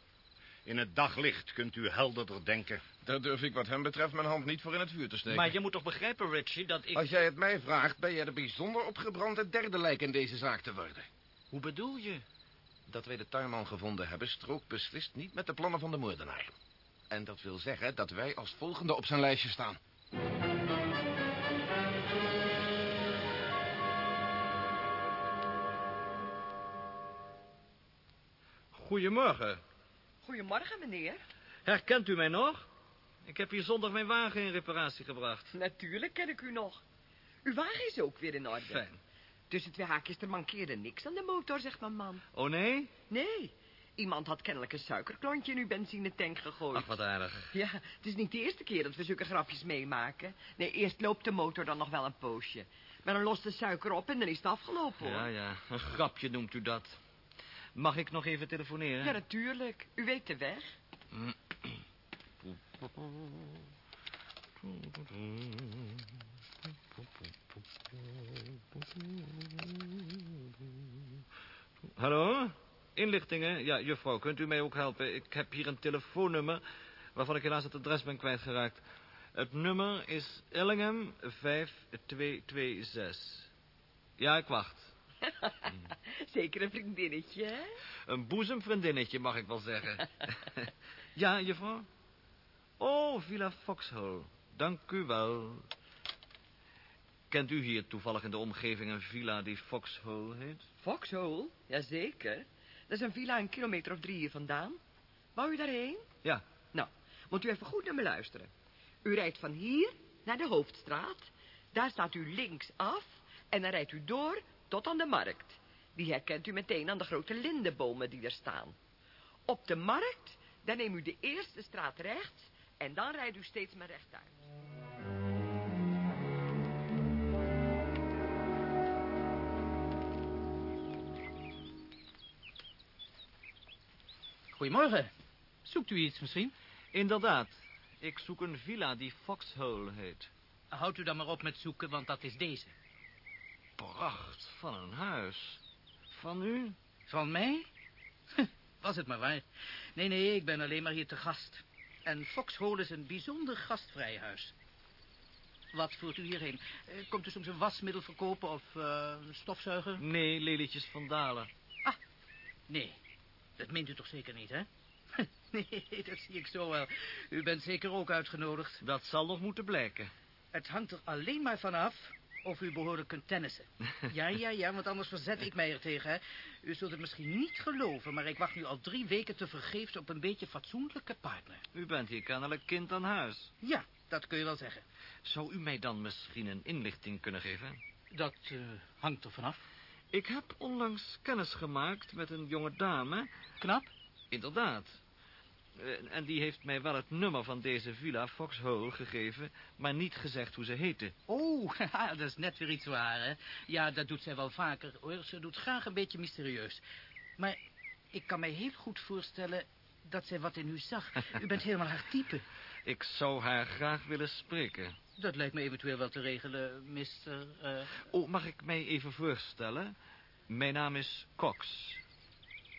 In het daglicht kunt u helderder denken. Daar durf ik wat hem betreft mijn hand niet voor in het vuur te steken. Maar je moet toch begrijpen, Richie, dat ik... Als jij het mij vraagt, ben jij de bijzonder opgebrande derde lijk in deze zaak te worden. Hoe bedoel je? Dat wij de tuinman gevonden hebben, strookt beslist niet met de plannen van de moordenaar. En dat wil zeggen dat wij als volgende op zijn lijstje staan. Goedemorgen. Goedemorgen, meneer. Herkent u mij nog? Ik heb hier zondag mijn wagen in reparatie gebracht. Natuurlijk ken ik u nog. Uw wagen is ook weer in orde. Fijn. Tussen twee haakjes, er mankeerde niks aan de motor, zegt mijn man. Oh nee? Nee, iemand had kennelijk een suikerklontje in uw benzinetank gegooid. Ach, wat aardig. Ja, het is niet de eerste keer dat we zulke grapjes meemaken. Nee, eerst loopt de motor dan nog wel een poosje. Maar dan lost de suiker op en dan is het afgelopen, hoor. Ja, ja, een grapje noemt u dat. Mag ik nog even telefoneren? Ja, natuurlijk. U weet de weg. Hallo? Inlichtingen? Ja, juffrouw, kunt u mij ook helpen? Ik heb hier een telefoonnummer waarvan ik helaas het adres ben kwijtgeraakt. Het nummer is Illingham 5226. Ja, ik wacht. [laughs] Zeker een vriendinnetje, hè? Een boezemvriendinnetje, mag ik wel zeggen. [laughs] ja, juffrouw? Oh, Villa Foxhole. Dank u wel. Kent u hier toevallig in de omgeving een villa die Foxhole heet? Foxhole? Jazeker. Dat is een villa een kilometer of drie hier vandaan. Wou u daarheen? Ja. Nou, moet u even goed naar me luisteren. U rijdt van hier naar de hoofdstraat. Daar staat u links af en dan rijdt u door tot aan de markt. Die herkent u meteen aan de grote lindenbomen die er staan. Op de markt, dan neemt u de eerste straat rechts en dan rijdt u steeds maar rechtuit. Goedemorgen. Zoekt u iets misschien? Inderdaad. Ik zoek een villa die Foxhole heet. Houdt u dan maar op met zoeken, want dat is deze. Pracht van een huis. Van u? Van mij? Was het maar waar. Nee, nee, ik ben alleen maar hier te gast. En Foxhole is een bijzonder gastvrij huis. Wat voert u hierheen? Eh, Komt u soms een wasmiddel verkopen of eh, een stofzuiger? Nee, lelietjes van Dalen. Nee, dat meent u toch zeker niet, hè? [laughs] nee, dat zie ik zo wel. U bent zeker ook uitgenodigd. Dat zal nog moeten blijken. Het hangt er alleen maar vanaf of u behoorlijk kunt tennissen. [laughs] Ja, ja, ja, want anders verzet ik mij er tegen, hè. U zult het misschien niet geloven, maar ik wacht nu al drie weken te vergeefs op een beetje fatsoenlijke partner. U bent hier kennelijk kind aan huis. Ja, dat kun je wel zeggen. Zou u mij dan misschien een inlichting kunnen geven? Dat eh, hangt er vanaf. Ik heb onlangs kennis gemaakt met een jonge dame. Knap? Inderdaad. Eh, En die heeft mij wel het nummer van deze villa Foxhole gegeven... maar niet gezegd hoe ze heette. Oh, [laughs] haha, dat is net weer iets waar, hè? Ja, dat doet zij wel vaker, hoor. Ze doet graag een beetje mysterieus. Maar ik kan mij heel goed voorstellen dat zij wat in u zag. U bent [laughs] helemaal haar type. Ik zou haar graag willen spreken. Dat lijkt me eventueel wel te regelen, mister... eh, Oh, mag ik mij even voorstellen? Mijn naam is Cox.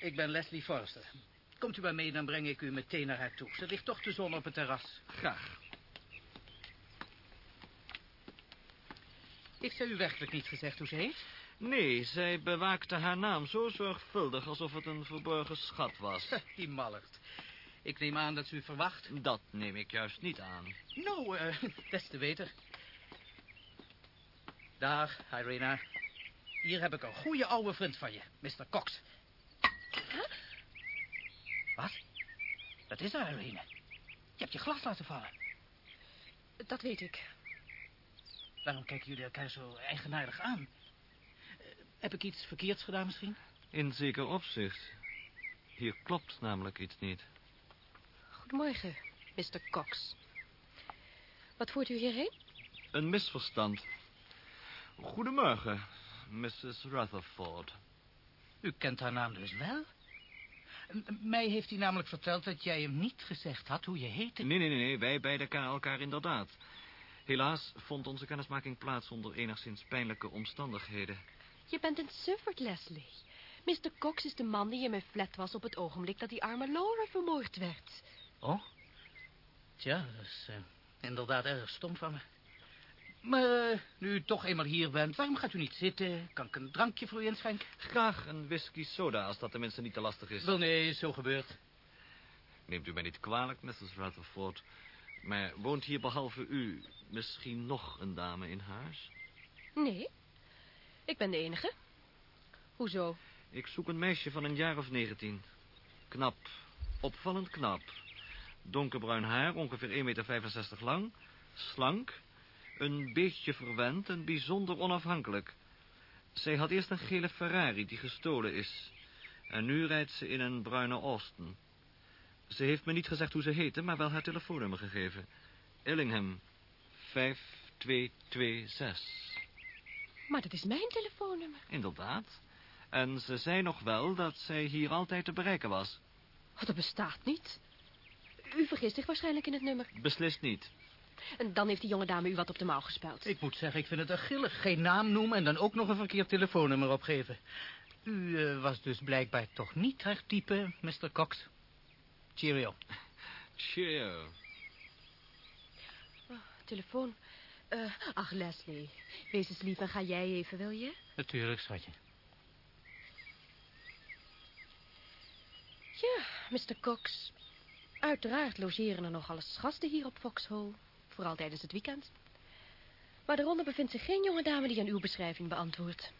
Ik ben Leslie Forster. Komt u maar mee, dan breng ik u meteen naar haar toe. Ze ligt toch de zon op het terras. Graag. Heeft zij u werkelijk niet gezegd hoe ze heet? Nee, zij bewaakte haar naam zo zorgvuldig alsof het een verborgen schat was. [laughs] Die mallert. Ik neem aan dat ze u verwacht. Dat neem ik juist niet aan. Nou, eh, des te beter. Dag, Irena. Hier heb ik een goede oude vriend van je, Mr. Cox. Wat? Dat is er, Irene. Je hebt je glas laten vallen. Dat weet ik. Waarom kijken jullie elkaar zo eigenaardig aan? Eh, heb ik iets verkeerds gedaan misschien? In zeker opzicht. Hier klopt namelijk iets niet. Goedemorgen, Mr. Cox. Wat voert u hierheen? Een misverstand. Goedemorgen, Mrs. Rutherford. U kent haar naam dus wel? M- mij heeft hij namelijk verteld dat jij hem niet gezegd had hoe je heette. Nee, nee, nee, nee, wij beiden kennen elkaar inderdaad. Helaas vond onze kennismaking plaats onder enigszins pijnlijke omstandigheden. Je bent een sufferd, Leslie. Mr. Cox is de man die in mijn flat was op het ogenblik dat die arme Laura vermoord werd. Oh? Tja, dat is eh, inderdaad erg stom van me. Maar eh, nu u toch eenmaal hier bent, waarom gaat u niet zitten? Kan ik een drankje voor u inschenken? Graag een whisky soda, als dat tenminste niet te lastig is. Wel nee, zo gebeurt. Neemt u mij niet kwalijk, Mrs. Rutherford. Maar woont hier behalve u misschien nog een dame in huis? Nee, ik ben de enige. Hoezo? Ik zoek een meisje van een jaar of negentien. Knap, opvallend knap. Donkerbruin haar, ongeveer 1,65 meter lang. Slank, een beetje verwend en bijzonder onafhankelijk. Zij had eerst een gele Ferrari die gestolen is. En nu rijdt ze in een bruine Austin. Ze heeft me niet gezegd hoe ze heette, maar wel haar telefoonnummer gegeven. Illingham, 5226. Maar dat is mijn telefoonnummer. Inderdaad. En ze zei nog wel dat zij hier altijd te bereiken was. Oh, dat bestaat niet. U vergist zich waarschijnlijk in het nummer. Beslist niet. En dan heeft die jonge dame u wat op de mouw gespeld. Ik moet zeggen, ik vind het gillig. Geen naam noemen en dan ook nog een verkeerd telefoonnummer opgeven. U eh, was dus blijkbaar toch niet haar type, Mr. Cox. Cheerio. Cheerio. Oh, telefoon. Eh, ach, Leslie. Wees eens lief en ga jij even, wil je? Natuurlijk, schatje. Ja, Mr. Cox. Uiteraard logeren er nogal eens gasten hier op Foxhole. Vooral tijdens het weekend. Maar daaronder bevindt zich geen jonge dame die aan uw beschrijving beantwoordt.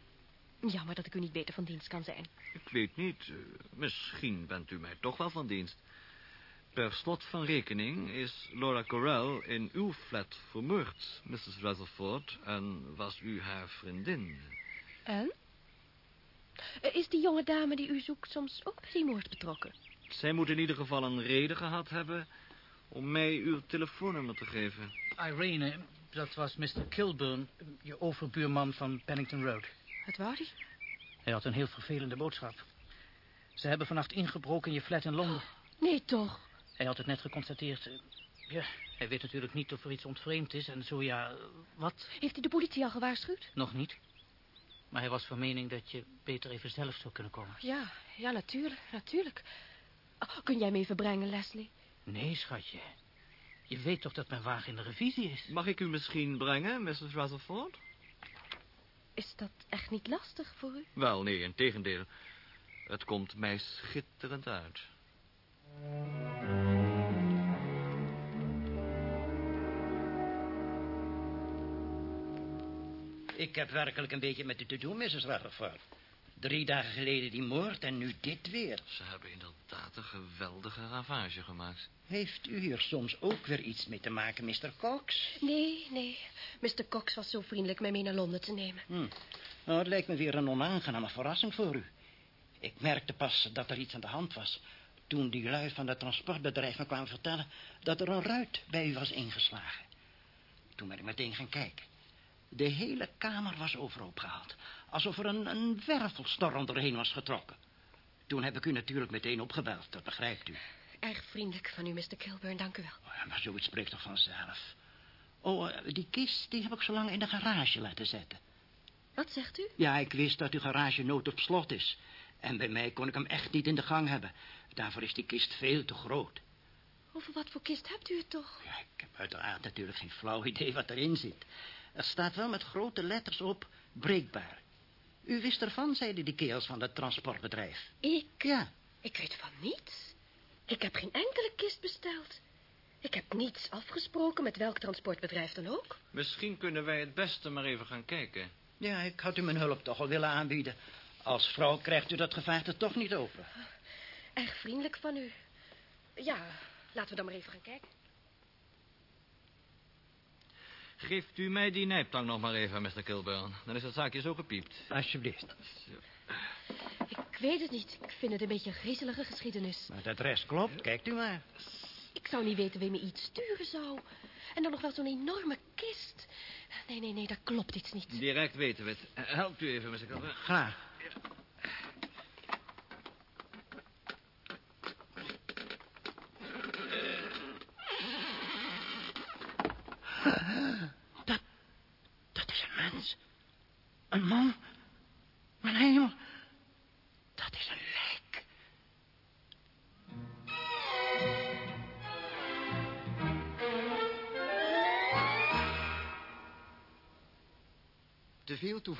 Jammer dat ik u niet beter van dienst kan zijn. Ik weet niet. eh, misschien bent u mij toch wel van dienst. Per slot van rekening is Laura Corell in uw flat vermoord, Mrs. Rutherford, en was u haar vriendin. En? Eh, Is die jonge dame die u zoekt soms ook bij die moord betrokken? Zij moet in ieder geval een reden gehad hebben om mij uw telefoonnummer te geven. Irene, dat was Mr. Kilburn, je overbuurman van Pennington Road. Wat wou die? Hij had een heel vervelende boodschap. Ze hebben vannacht ingebroken in je flat in Londen. Nee, toch? Hij had het net geconstateerd. Ja, hij weet natuurlijk niet of er iets ontvreemd is. En zo ja, wat? Heeft hij de politie al gewaarschuwd? Nog niet. Maar hij was van mening dat je beter even zelf zou kunnen komen. Ja, ja, natuurlijk, natuurlijk. Oh, kun jij me even brengen, Leslie? Nee, schatje. Je weet toch dat mijn wagen in de revisie is? Mag ik u misschien brengen, Mrs. Rutherford? Is dat echt niet lastig voor u? Wel, nee, in tegendeel. Het komt mij schitterend uit. Ik heb werkelijk een beetje met u te doen, Mrs. Rutherford. Drie dagen geleden die moord en nu dit weer. Ze hebben inderdaad een geweldige ravage gemaakt. Heeft u hier soms ook weer iets mee te maken, Mr. Cox? Nee, nee. Mr. Cox was zo vriendelijk mij mee naar Londen te nemen. Hm. Nou, het lijkt me weer een onaangename verrassing voor u. Ik merkte pas dat er iets aan de hand was... toen die lui van het transportbedrijf me kwamen vertellen... dat er een ruit bij u was ingeslagen. Toen ben ik meteen gaan kijken. De hele kamer was overhoop gehaald. Alsof er een, een wervelstorm doorheen was getrokken. Toen heb ik u natuurlijk meteen opgebeld, dat begrijpt u. Erg vriendelijk van u, Mr. Kilburn, dank u wel. Oh ja, maar zoiets spreekt toch vanzelf. Oh, eh, die kist die heb ik zo lang in de garage laten zetten. Wat zegt u? Ja, ik wist dat uw garage nood op slot is. En bij mij kon ik hem echt niet in de gang hebben. Daarvoor is die kist veel te groot. Over wat voor kist hebt u het toch? Ja, ik heb uiteraard natuurlijk geen flauw idee wat erin zit. Er staat wel met grote letters op, breekbaar. U wist ervan, zeiden die kerels van het transportbedrijf. Ik? Ja. Ik weet van niets. Ik heb geen enkele kist besteld. Ik heb niets afgesproken met welk transportbedrijf dan ook. Misschien kunnen wij het beste maar even gaan kijken. Ja, ik had u mijn hulp toch al willen aanbieden. Als vrouw krijgt u dat gevaarte toch niet open. Erg vriendelijk van u. Ja, laten we dan maar even gaan kijken. Geeft u mij die nijptang nog maar even, Mr. Kilburn. Dan is het zaakje zo gepiept. Alsjeblieft. Ik weet het niet. Ik vind het een beetje een griezelige geschiedenis. Maar dat rest klopt, kijkt u maar. Ik zou niet weten wie me iets sturen zou. En dan nog wel zo'n enorme kist. Nee, nee, nee, daar klopt iets niet. Direct weten we het. Helpt u even, Mr. Kilburn. Graag.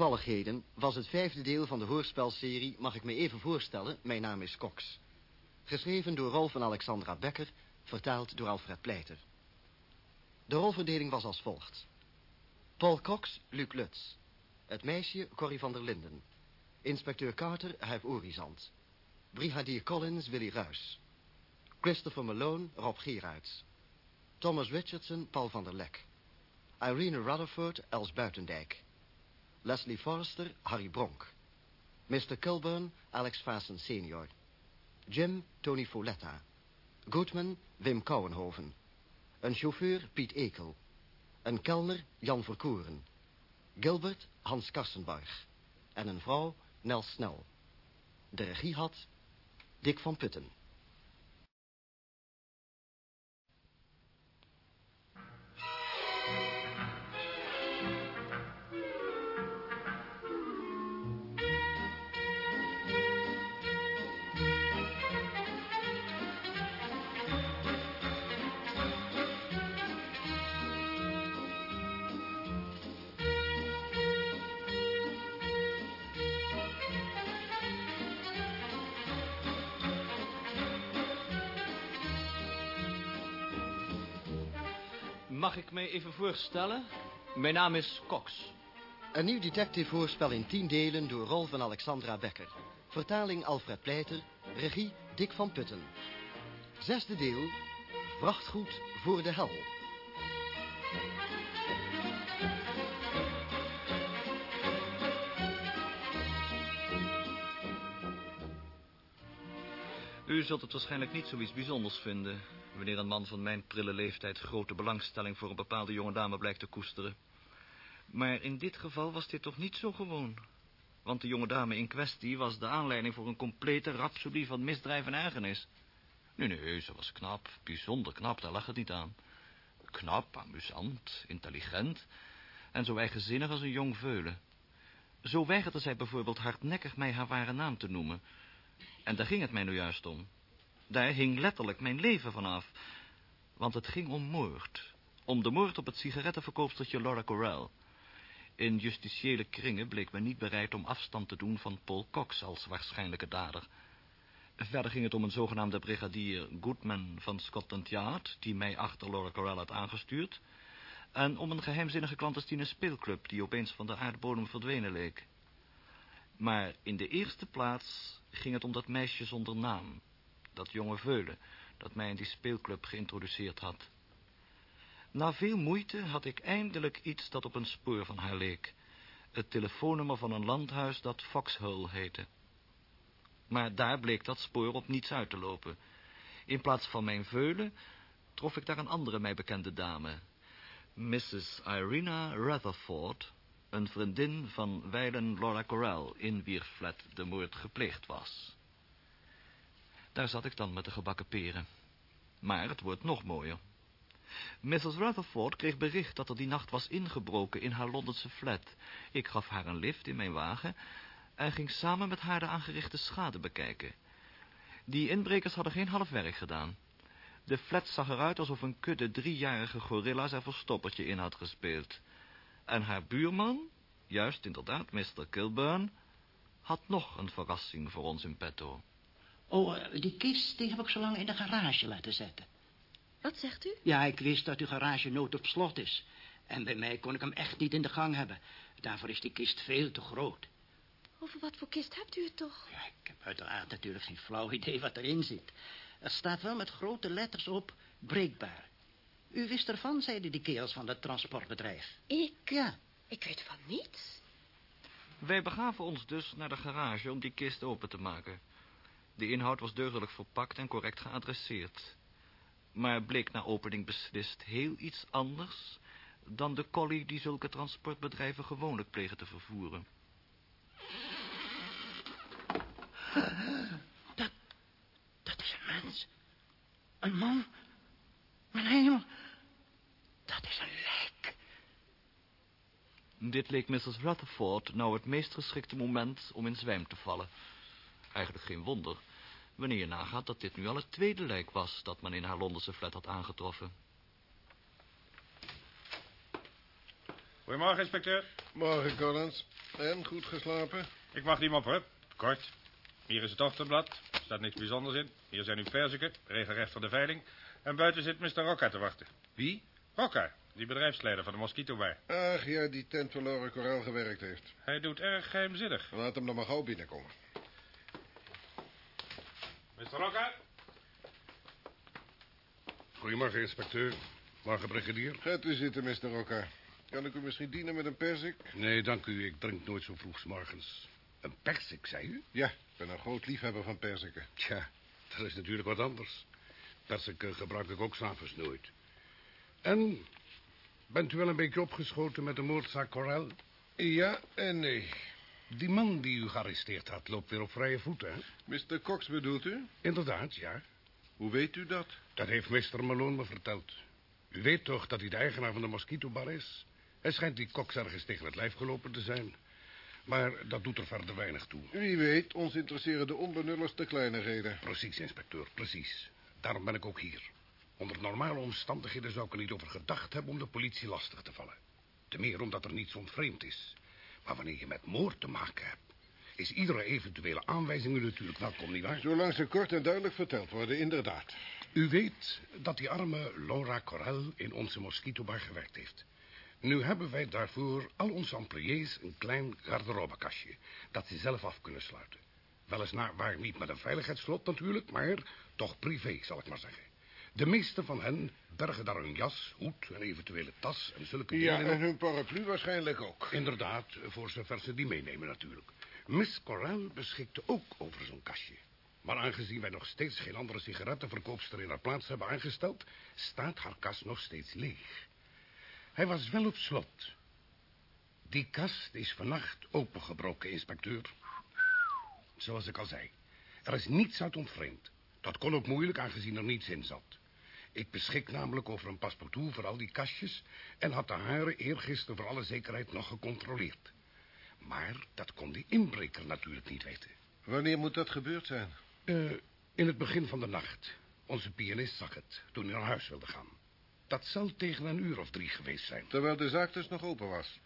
Toevalligheden was het vijfde deel van de hoorspelserie Mag ik me even voorstellen, mijn naam is Cox. Geschreven door Rolf en Alexandra Becker, vertaald door Alfred Pleiter. De rolverdeling was als volgt. Paul Cox, Luc Lutz. Het meisje, Corrie van der Linden. Inspecteur Carter, Huip Orizant. Brigadier Collins, Willy Ruys. Christopher Malone, Rob Gerards. Thomas Richardson, Paul van der Lek. Irene Rutherford, Els Buitendijk. Leslie Forrester, Harry Bronk. Mr. Kilburn, Alex Vassen senior. Jim, Tony Foletta. Goodman, Wim Kouwenhoven. Een chauffeur, Piet Ekel. Een kelner, Jan Verkoeren. Gilbert, Hans Karsenbarg. En een vrouw, Nel Snel. De regie had Dick van Putten. Mag ik me even voorstellen? Mijn naam is Cox. Een nieuw detective-hoorspel in tien delen door Rolf en Alexandra Becker. Vertaling Alfred Pleiter, regie Dick van Putten. Zesde deel, Vrachtgoed voor de hel. U zult het waarschijnlijk niet zoiets bijzonders vinden... wanneer een man van mijn prille leeftijd grote belangstelling... voor een bepaalde jonge dame blijkt te koesteren. Maar in dit geval was dit toch niet zo gewoon. Want de jonge dame in kwestie was de aanleiding voor een complete rhapsodie van misdrijf en ergernis. Nee, nee, ze was knap, bijzonder knap, daar lag het niet aan. Knap, amusant, intelligent en zo eigenzinnig als een jong veulen. Zo weigerde zij bijvoorbeeld hardnekkig mij haar ware naam te noemen. En daar ging het mij nu juist om. Daar hing letterlijk mijn leven vanaf. Want het ging om moord. Om de moord op het sigarettenverkoopstertje Laura Correll. In justitiële kringen bleek men niet bereid om afstand te doen van Paul Cox als waarschijnlijke dader. Verder ging het om een zogenaamde brigadier Goodman van Scotland Yard... die mij achter Laura Correll had aangestuurd... en om een geheimzinnige clandestine speelclub... die opeens van de aardbodem verdwenen leek. Maar in de eerste plaats ging het om dat meisje zonder naam... dat jonge Veulen, dat mij in die speelclub geïntroduceerd had... Na veel moeite had ik eindelijk iets dat op een spoor van haar leek. Het telefoonnummer van een landhuis dat Foxhole heette. Maar daar bleek dat spoor op niets uit te lopen. In plaats van mijn veulen trof ik daar een andere mij bekende dame. Mrs. Irina Rutherford, een vriendin van wijlen Laura Corral, in wier flat de moord gepleegd was. Daar zat ik dan met de gebakken peren. Maar het wordt nog mooier. Mrs. Rutherford kreeg bericht dat er die nacht was ingebroken in haar Londense flat. Ik gaf haar een lift in mijn wagen en ging samen met haar de aangerichte schade bekijken. Die inbrekers hadden geen half werk gedaan. De flat zag eruit alsof een kudde driejarige gorilla's er verstoppertje in had gespeeld. En haar buurman, juist inderdaad Mr. Kilburn, had nog een verrassing voor ons in petto. Oh, eh, die kist die heb ik zo lang in de garage laten zetten. Wat zegt u? Ja, ik wist dat uw garage nooit op slot is. En bij mij kon ik hem echt niet in de gang hebben. Daarvoor is die kist veel te groot. Over wat voor kist hebt u het toch? Ja, ik heb uiteraard natuurlijk geen flauw idee wat erin zit. Er staat wel met grote letters op breekbaar. U wist ervan, zeiden die kerels van het transportbedrijf. Ik? Ja. Ik weet van niets. Wij begaven ons dus naar de garage om die kist open te maken. De inhoud was deugdelijk verpakt en correct geadresseerd. Maar bleek na opening beslist heel iets anders... dan de collie die zulke transportbedrijven gewoonlijk plegen te vervoeren. Dat, dat is een mens. Een man. Mijn hemel. Dat is een lijk. Dit leek Mrs. Rutherford nou het meest geschikte moment om in zwijm te vallen. Eigenlijk geen wonder, wanneer je nagaat dat dit nu al het tweede lijk was dat men in haar Londense flat had aangetroffen. Goedemorgen, inspecteur. Morgen, Collins. En, goed geslapen? Ik wacht niet op, hoor. Kort. Hier is het ochtendblad. Er staat niks bijzonders in. Hier zijn uw perziken, regelrecht van de veiling. En buiten zit Mr. Rocca te wachten. Wie? Rocca, die bedrijfsleider van de Mosquito Bar. Ach ja, die tent waar Laura gewerkt heeft. Hij doet erg geheimzinnig. Laat hem dan maar gauw binnenkomen. Mr. Rocca? Goedemorgen, inspecteur. Morgen, brigadier. Gaat u zitten, Mr. Rocca. Kan ik u misschien dienen met een persik? Nee, dank u. Ik drink nooit zo vroeg 's morgens. Een persik, zei u? Ja, ik ben een groot liefhebber van persiken. Tja, dat is natuurlijk wat anders. Persiken gebruik ik ook s'avonds nooit. En, bent u wel een beetje opgeschoten met de moordzaak Corel? Ja en nee. Die man die u gearresteerd had, loopt weer op vrije voeten, hè? Mr. Cox bedoelt u? Inderdaad, ja. Hoe weet u dat? Dat heeft Mr. Malone me verteld. U weet toch dat hij de eigenaar van de Mosquito-bar is? Hij schijnt die Cox ergens tegen het lijf gelopen te zijn. Maar dat doet er verder weinig toe. Wie weet, ons interesseren de onbenulligste kleinigheden. Precies, inspecteur, precies. Daarom ben ik ook hier. Onder normale omstandigheden zou ik er niet over gedacht hebben om de politie lastig te vallen. Te meer omdat er niets ontvreemd is. Maar wanneer je met moord te maken hebt, is iedere eventuele aanwijzing natuurlijk welkom, nietwaar? Zolang ze kort en duidelijk verteld worden, inderdaad. U weet dat die arme Laura Corel in onze mosquitobar gewerkt heeft. Nu hebben wij daarvoor al onze employés een klein garderobekastje... dat ze zelf af kunnen sluiten. Weliswaar waar niet met een veiligheidsslot natuurlijk... maar toch privé, zal ik maar zeggen. De meeste van hen bergen daar hun jas, hoed, een eventuele tas en zulke Ja, dingen... en hun paraplu waarschijnlijk ook. Inderdaad, voor zover ze die meenemen natuurlijk. Miss Corel beschikte ook over zo'n kastje. Maar aangezien wij nog steeds geen andere sigarettenverkoopster in haar plaats hebben aangesteld... staat haar kast nog steeds leeg. Hij was wel op slot. Die kast is vannacht opengebroken, inspecteur. Zoals ik al zei. Er is niets uit ontvreemd. Dat kon ook moeilijk, aangezien er niets in zat. Ik beschik namelijk over een paspartout voor al die kastjes... en had de haren eergisteren voor alle zekerheid nog gecontroleerd. Maar dat kon die inbreker natuurlijk niet weten. Wanneer moet dat gebeurd zijn? Eh, In het begin van de nacht. Onze pianist zag het toen hij naar huis wilde gaan. Dat zal tegen een uur of drie geweest zijn. Terwijl de zaak dus nog open was.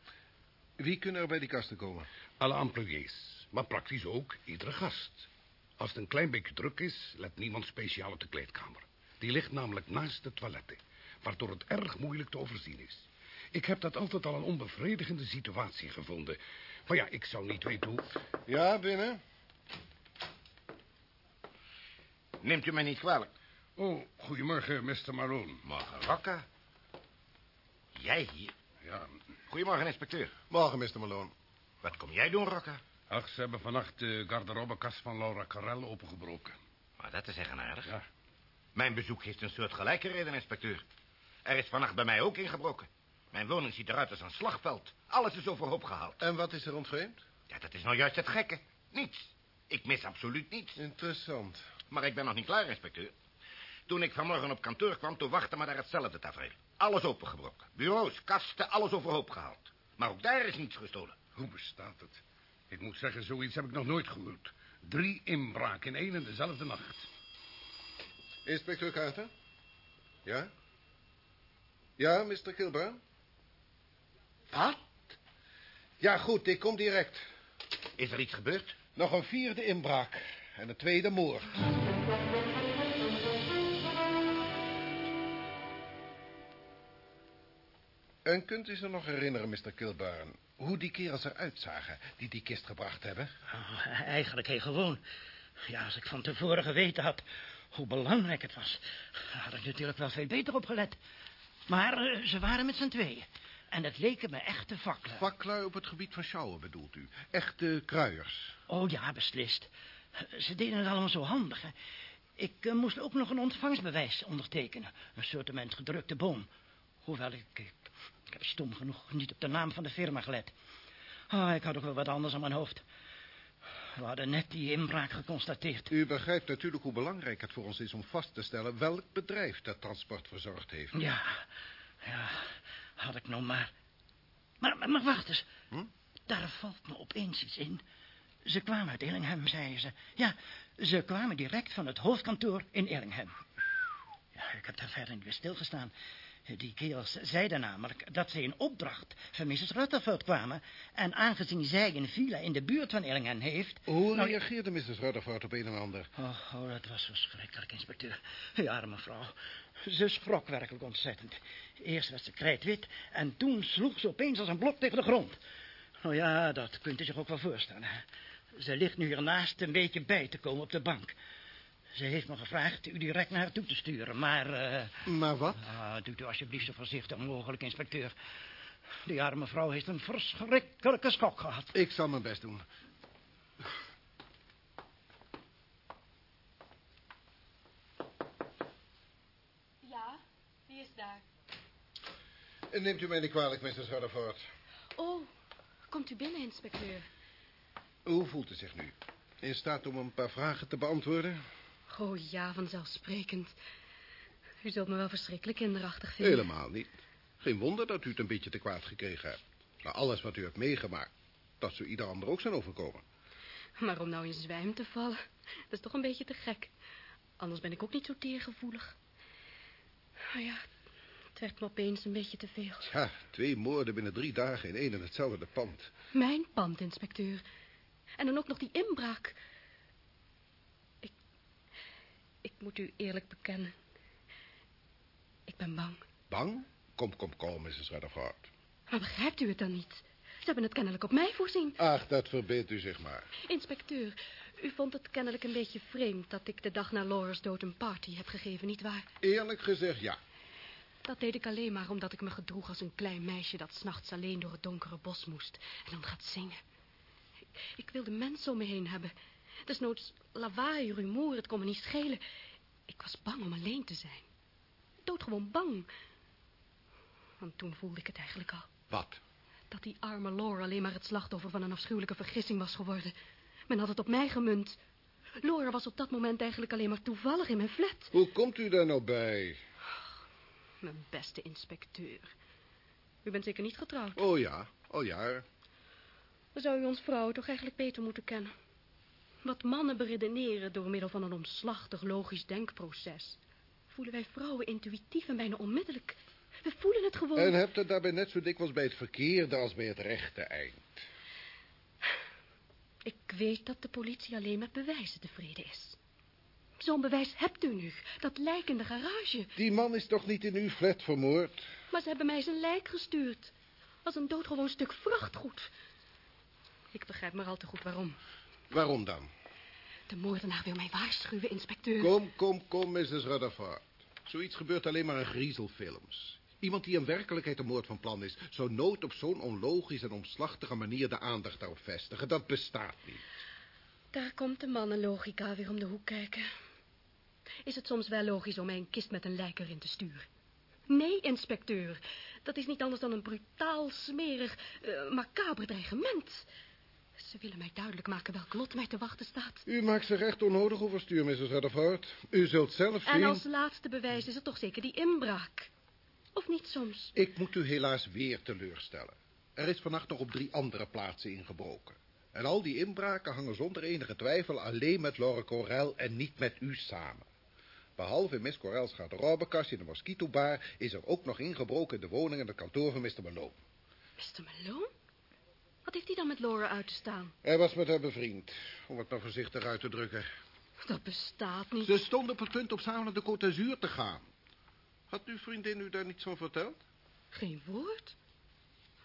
Wie kunnen er bij die kasten komen? Alle employés, maar praktisch ook iedere gast. Als het een klein beetje druk is, let niemand speciaal op de kleedkamer. Die ligt namelijk naast de toiletten, waardoor het erg moeilijk te overzien is. Ik heb dat altijd al een onbevredigende situatie gevonden. Maar ja, ik zou niet weten hoe... Ja, binnen. Neemt u mij niet kwalijk. Oh, goedemorgen, Mr. Malone. Morgen, Rocca. Jij hier? Ja. Goedemorgen, inspecteur. Morgen, Mr. Malone. Wat kom jij doen, Rocca? Ach, ze hebben vannacht de garderobekast van Laura Carell opengebroken. Maar dat is eigenaardig. Ja. Mijn bezoek heeft een soort gelijke reden, inspecteur. Er is vannacht bij mij ook ingebroken. Mijn woning ziet eruit als een slagveld. Alles is overhoop gehaald. En wat is er ontvreemd? Ja, dat is nou juist het gekke. Niets. Ik mis absoluut niets. Interessant. Maar ik ben nog niet klaar, inspecteur. Toen ik vanmorgen op kantoor kwam, toen wachtte me daar hetzelfde tafereel. Alles opengebroken. Bureaus, kasten, alles overhoop gehaald. Maar ook daar is niets gestolen. Hoe bestaat het? Ik moet zeggen, zoiets heb ik nog nooit gehoord. Drie inbraken in één en dezelfde nacht. Inspecteur Carter? Ja? Ja, Mr. Kilburn? Wat? Ja, goed, ik kom direct. Is er iets gebeurd? Nog een vierde inbraak. En een tweede moord. En kunt u zich nog herinneren, Mr. Kilburn... hoe die kerels eruit zagen die die kist gebracht hebben? Oh, eigenlijk heel gewoon. Ja, als ik van tevoren geweten had hoe belangrijk het was... had ik natuurlijk wel veel beter opgelet. Maar eh, ze waren met z'n tweeën. En het leken me echte vaklui. Vaklui op het gebied van sjouwen bedoelt u? Echte kruiers? Oh ja, beslist. Ze deden het allemaal zo handig. Hè. Ik eh, moest ook nog een ontvangstbewijs ondertekenen. Een soortement gedrukte boom. Hoewel ik, ik, ik heb stom genoeg niet op de naam van de firma gelet. Oh, ik had ook wel wat anders aan mijn hoofd. We hadden net die inbraak geconstateerd. U begrijpt natuurlijk hoe belangrijk het voor ons is om vast te stellen... welk bedrijf dat transport verzorgd heeft. Ja, ja, had ik nou maar... Maar, maar, maar wacht eens. Hm? Daar valt me opeens iets in. Ze kwamen uit Illingham, zeiden ze. Ja, ze kwamen direct van het hoofdkantoor in Illingham. Ja, ik heb daar verder niet weer stilgestaan. Die kerels zeiden namelijk dat ze in opdracht van Mrs. Rutherford kwamen... en aangezien zij een villa in de buurt van Illingham heeft... Hoe nou, reageerde Mrs. Rutherford op een en ander? Oh, oh, dat was verschrikkelijk, inspecteur. Die arme vrouw. Ze schrok werkelijk ontzettend. Eerst werd ze krijtwit en toen sloeg ze opeens als een blok tegen de grond. Nou ja, dat kunt u zich ook wel voorstellen. Ze ligt nu hiernaast een beetje bij te komen op de bank. Ze heeft me gevraagd u direct naar haar toe te sturen, maar... Uh, maar wat? Uh, doet u alsjeblieft zo voorzichtig mogelijk, inspecteur. Die arme vrouw heeft een verschrikkelijke schok gehad. Ik zal mijn best doen. Ja, wie is daar? Neemt u mij niet kwalijk, Mrs. Rutherford. Oh, komt u binnen, inspecteur. Hoe voelt u zich nu? In staat om een paar vragen te beantwoorden? Oh ja, vanzelfsprekend. U zult me wel verschrikkelijk kinderachtig vinden. Helemaal niet. Geen wonder dat u het een beetje te kwaad gekregen hebt. Na alles wat u hebt meegemaakt, dat zou ieder ander ook zijn overkomen. Maar om nou in zwijm te vallen, dat is toch een beetje te gek. Anders ben ik ook niet zo teergevoelig. Maar ja, het werd me opeens een beetje te veel. Ja, twee moorden binnen drie dagen in één en hetzelfde pand. Mijn pand, inspecteur. En dan ook nog die inbraak. Ik... Moet u eerlijk bekennen. Ik ben bang. Bang? Kom, kom, kom, Mrs. Rutherford. Maar begrijpt u het dan niet? Ze hebben het kennelijk op mij voorzien. Ach, dat verbeeldt u zich maar. Inspecteur, u vond het kennelijk een beetje vreemd... dat ik de dag na Laura's dood een party heb gegeven, nietwaar? Eerlijk gezegd, ja. Dat deed ik alleen maar omdat ik me gedroeg als een klein meisje... dat s'nachts alleen door het donkere bos moest en dan gaat zingen. Ik, ik wilde mensen om me heen hebben. Desnoods lawaai, rumoer, het kon me niet schelen. Ik was bang om alleen te zijn. Doodgewoon bang. Want toen voelde ik het eigenlijk al. Wat? Dat die arme Laura alleen maar het slachtoffer van een afschuwelijke vergissing was geworden. Men had het op mij gemunt. Laura was op dat moment eigenlijk alleen maar toevallig in mijn flat. Hoe komt u daar nou bij? Mijn beste inspecteur. U bent zeker niet getrouwd? Oh ja, al jaar. Dan zou u ons vrouwen toch eigenlijk beter moeten kennen. Wat mannen beredeneren door middel van een omslachtig logisch denkproces... voelen wij vrouwen intuïtief en bijna onmiddellijk. We voelen het gewoon. En hebt het daarbij net zo dikwijls bij het verkeerde als bij het rechte eind. Ik weet dat de politie alleen met bewijzen tevreden is. Zo'n bewijs hebt u nu. Dat lijk in de garage. Die man is toch niet in uw flat vermoord? Maar ze hebben mij zijn lijk gestuurd. Als een doodgewoon stuk vrachtgoed. Ik begrijp maar al te goed waarom. Waarom dan? De moordenaar wil mij waarschuwen, inspecteur. Kom, kom, kom, Mrs. Rutherford. Zoiets gebeurt alleen maar in griezelfilms. Iemand die in werkelijkheid een moord van plan is... zou nooit op zo'n onlogische en omslachtige manier de aandacht daarop vestigen. Dat bestaat niet. Daar komt de mannenlogica weer om de hoek kijken. Is het soms wel logisch om mij een kist met een lijk erin te sturen? Nee, inspecteur. Dat is niet anders dan een brutaal, smerig, uh, macaber dreigement. Ze willen mij duidelijk maken welk lot mij te wachten staat. U maakt zich echt onnodig overstuur, Mrs. Rutherford. U zult zelf zien... En als laatste bewijs is het toch zeker die inbraak. Of niet soms? Ik moet u helaas weer teleurstellen. Er is vannacht nog op drie andere plaatsen ingebroken. En al die inbraken hangen zonder enige twijfel alleen met Laura Corel en niet met u samen. Behalve in Miss Corels garderobekastje in de mosquitobar... is er ook nog ingebroken in de woning en het kantoor van Mr. Malone. Mr. Malone? Wat heeft hij dan met Laura uit te staan? Hij was met haar bevriend, om het maar voorzichtig uit te drukken. Dat bestaat niet. Ze stond op het punt op samen naar de Côte d'Azur te gaan. Had uw vriendin u daar niets van verteld? Geen woord.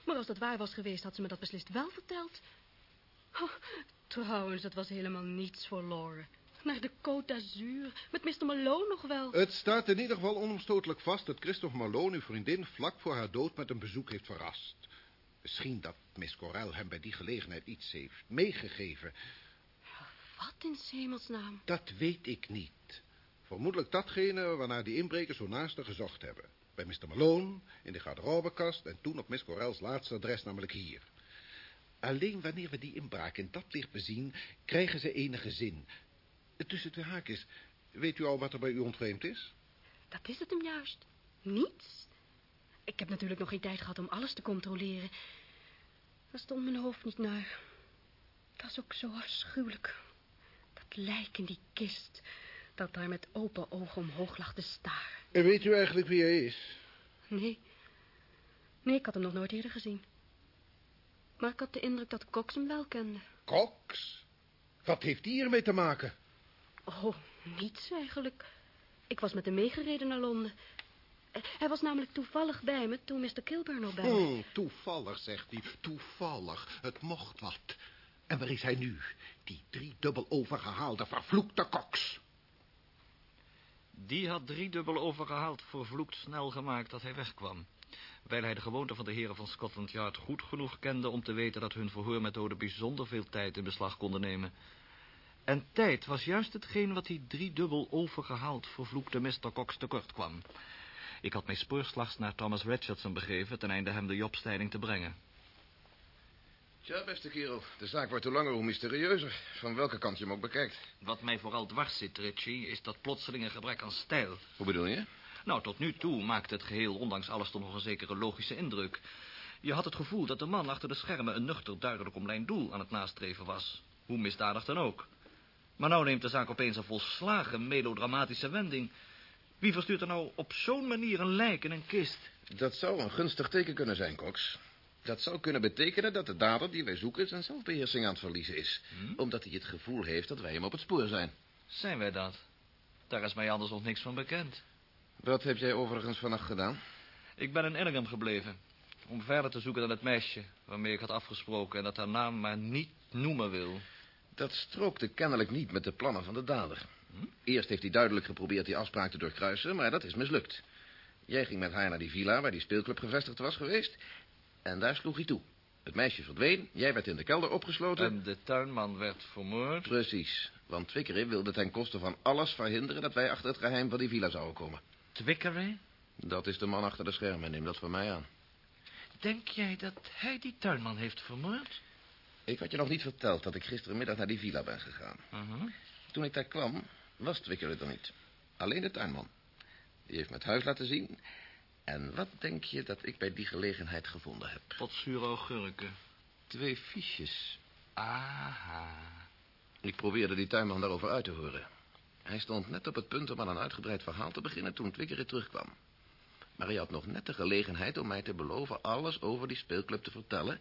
Maar als dat waar was geweest, had ze me dat beslist wel verteld. Oh, trouwens, dat was helemaal niets voor Laura. Naar de Côte d'Azur, met Mr. Malone nog wel. Het staat in ieder geval onomstotelijk vast dat Christophe Malone uw vriendin vlak voor haar dood met een bezoek heeft verrast. Misschien dat Miss Corel hem bij die gelegenheid iets heeft meegegeven. Wat in hemelsnaam? Dat weet ik niet. Vermoedelijk datgene waarnaar die inbrekers zo naast haar gezocht hebben. Bij Mr. Malone, in de garderobekast en toen op Miss Corels laatste adres, namelijk hier. Alleen wanneer we die inbraak in dat licht bezien, krijgen ze enige zin. Tussen twee haakjes, weet u al wat er bij u ontvreemd is? Dat is het hem juist. Niets. Ik heb natuurlijk nog geen tijd gehad om alles te controleren. Daar stond mijn hoofd niet naar. Dat was ook zo afschuwelijk. Dat lijk in die kist, dat daar met open ogen omhoog lag te staren. En weet u eigenlijk wie hij is? Nee. Nee, ik had hem nog nooit eerder gezien. Maar ik had de indruk dat Cox hem wel kende. Cox? Wat heeft die hiermee te maken? Oh, niets eigenlijk. Ik was met hem meegereden naar Londen. Hij was namelijk toevallig bij me toen Mr. Kilburn al bij me... Hmm, toevallig, zegt hij. Toevallig. Het mocht wat. En waar is hij nu? Die driedubbel overgehaalde vervloekte Cox. Die had driedubbel overgehaald vervloekt snel gemaakt dat hij wegkwam. Wijl hij de gewoonte van de heren van Scotland Yard goed genoeg kende... om te weten dat hun verhoormethoden bijzonder veel tijd in beslag konden nemen... En tijd was juist hetgeen wat die driedubbel overgehaald vervloekte Mr. Cox tekort kwam. Ik had mij spoorslags naar Thomas Richardson begeven... ten einde hem de jobstijding te brengen. Tja, beste kerel. De zaak wordt hoe langer hoe mysterieuzer. Van welke kant je hem ook bekijkt. Wat mij vooral dwars zit, Richie, is dat plotselinge gebrek aan stijl. Hoe bedoel je? Nou, tot nu toe maakt het geheel ondanks alles toch nog een zekere logische indruk. Je had het gevoel dat de man achter de schermen een nuchter, duidelijk omlijnd doel aan het nastreven was. Hoe misdadig dan ook. Maar nou neemt de zaak opeens een volslagen melodramatische wending. Wie verstuurt er nou op zo'n manier een lijk in een kist? Dat zou een gunstig teken kunnen zijn, Cox. Dat zou kunnen betekenen dat de dader die wij zoeken zijn zelfbeheersing aan het verliezen is. Omdat hij het gevoel heeft dat wij hem op het spoor zijn. Zijn wij dat? Daar is mij anders nog niks van bekend. Wat heb jij overigens vannacht gedaan? Ik ben in Ellingham gebleven. Om verder te zoeken naar het meisje waarmee ik had afgesproken... en dat haar naam maar niet noemen wil. Dat strookte kennelijk niet met de plannen van de dader. Eerst heeft hij duidelijk geprobeerd die afspraak te doorkruisen, maar dat is mislukt. Jij ging met haar naar die villa waar die speelclub gevestigd was geweest... en daar sloeg hij toe. Het meisje verdween, jij werd in de kelder opgesloten... En de tuinman werd vermoord? Precies, want Twickery wilde ten koste van alles verhinderen... dat wij achter het geheim van die villa zouden komen. Twickery? Dat is de man achter de schermen, neem dat van mij aan. Denk jij dat hij die tuinman heeft vermoord? Ik had je nog niet verteld dat ik gisterenmiddag naar die villa ben gegaan. Uh Toen ik daar kwam, was Twickery er niet. Alleen de tuinman. Die heeft me het huis laten zien. En wat denk je dat ik bij die gelegenheid gevonden heb? Pot zure augurken. Twee fiches. Aha. Ik probeerde die tuinman daarover uit te horen. Hij stond net op het punt om aan een uitgebreid verhaal te beginnen toen Twickery terugkwam. Maar hij had nog net de gelegenheid om mij te beloven alles over die speelclub te vertellen...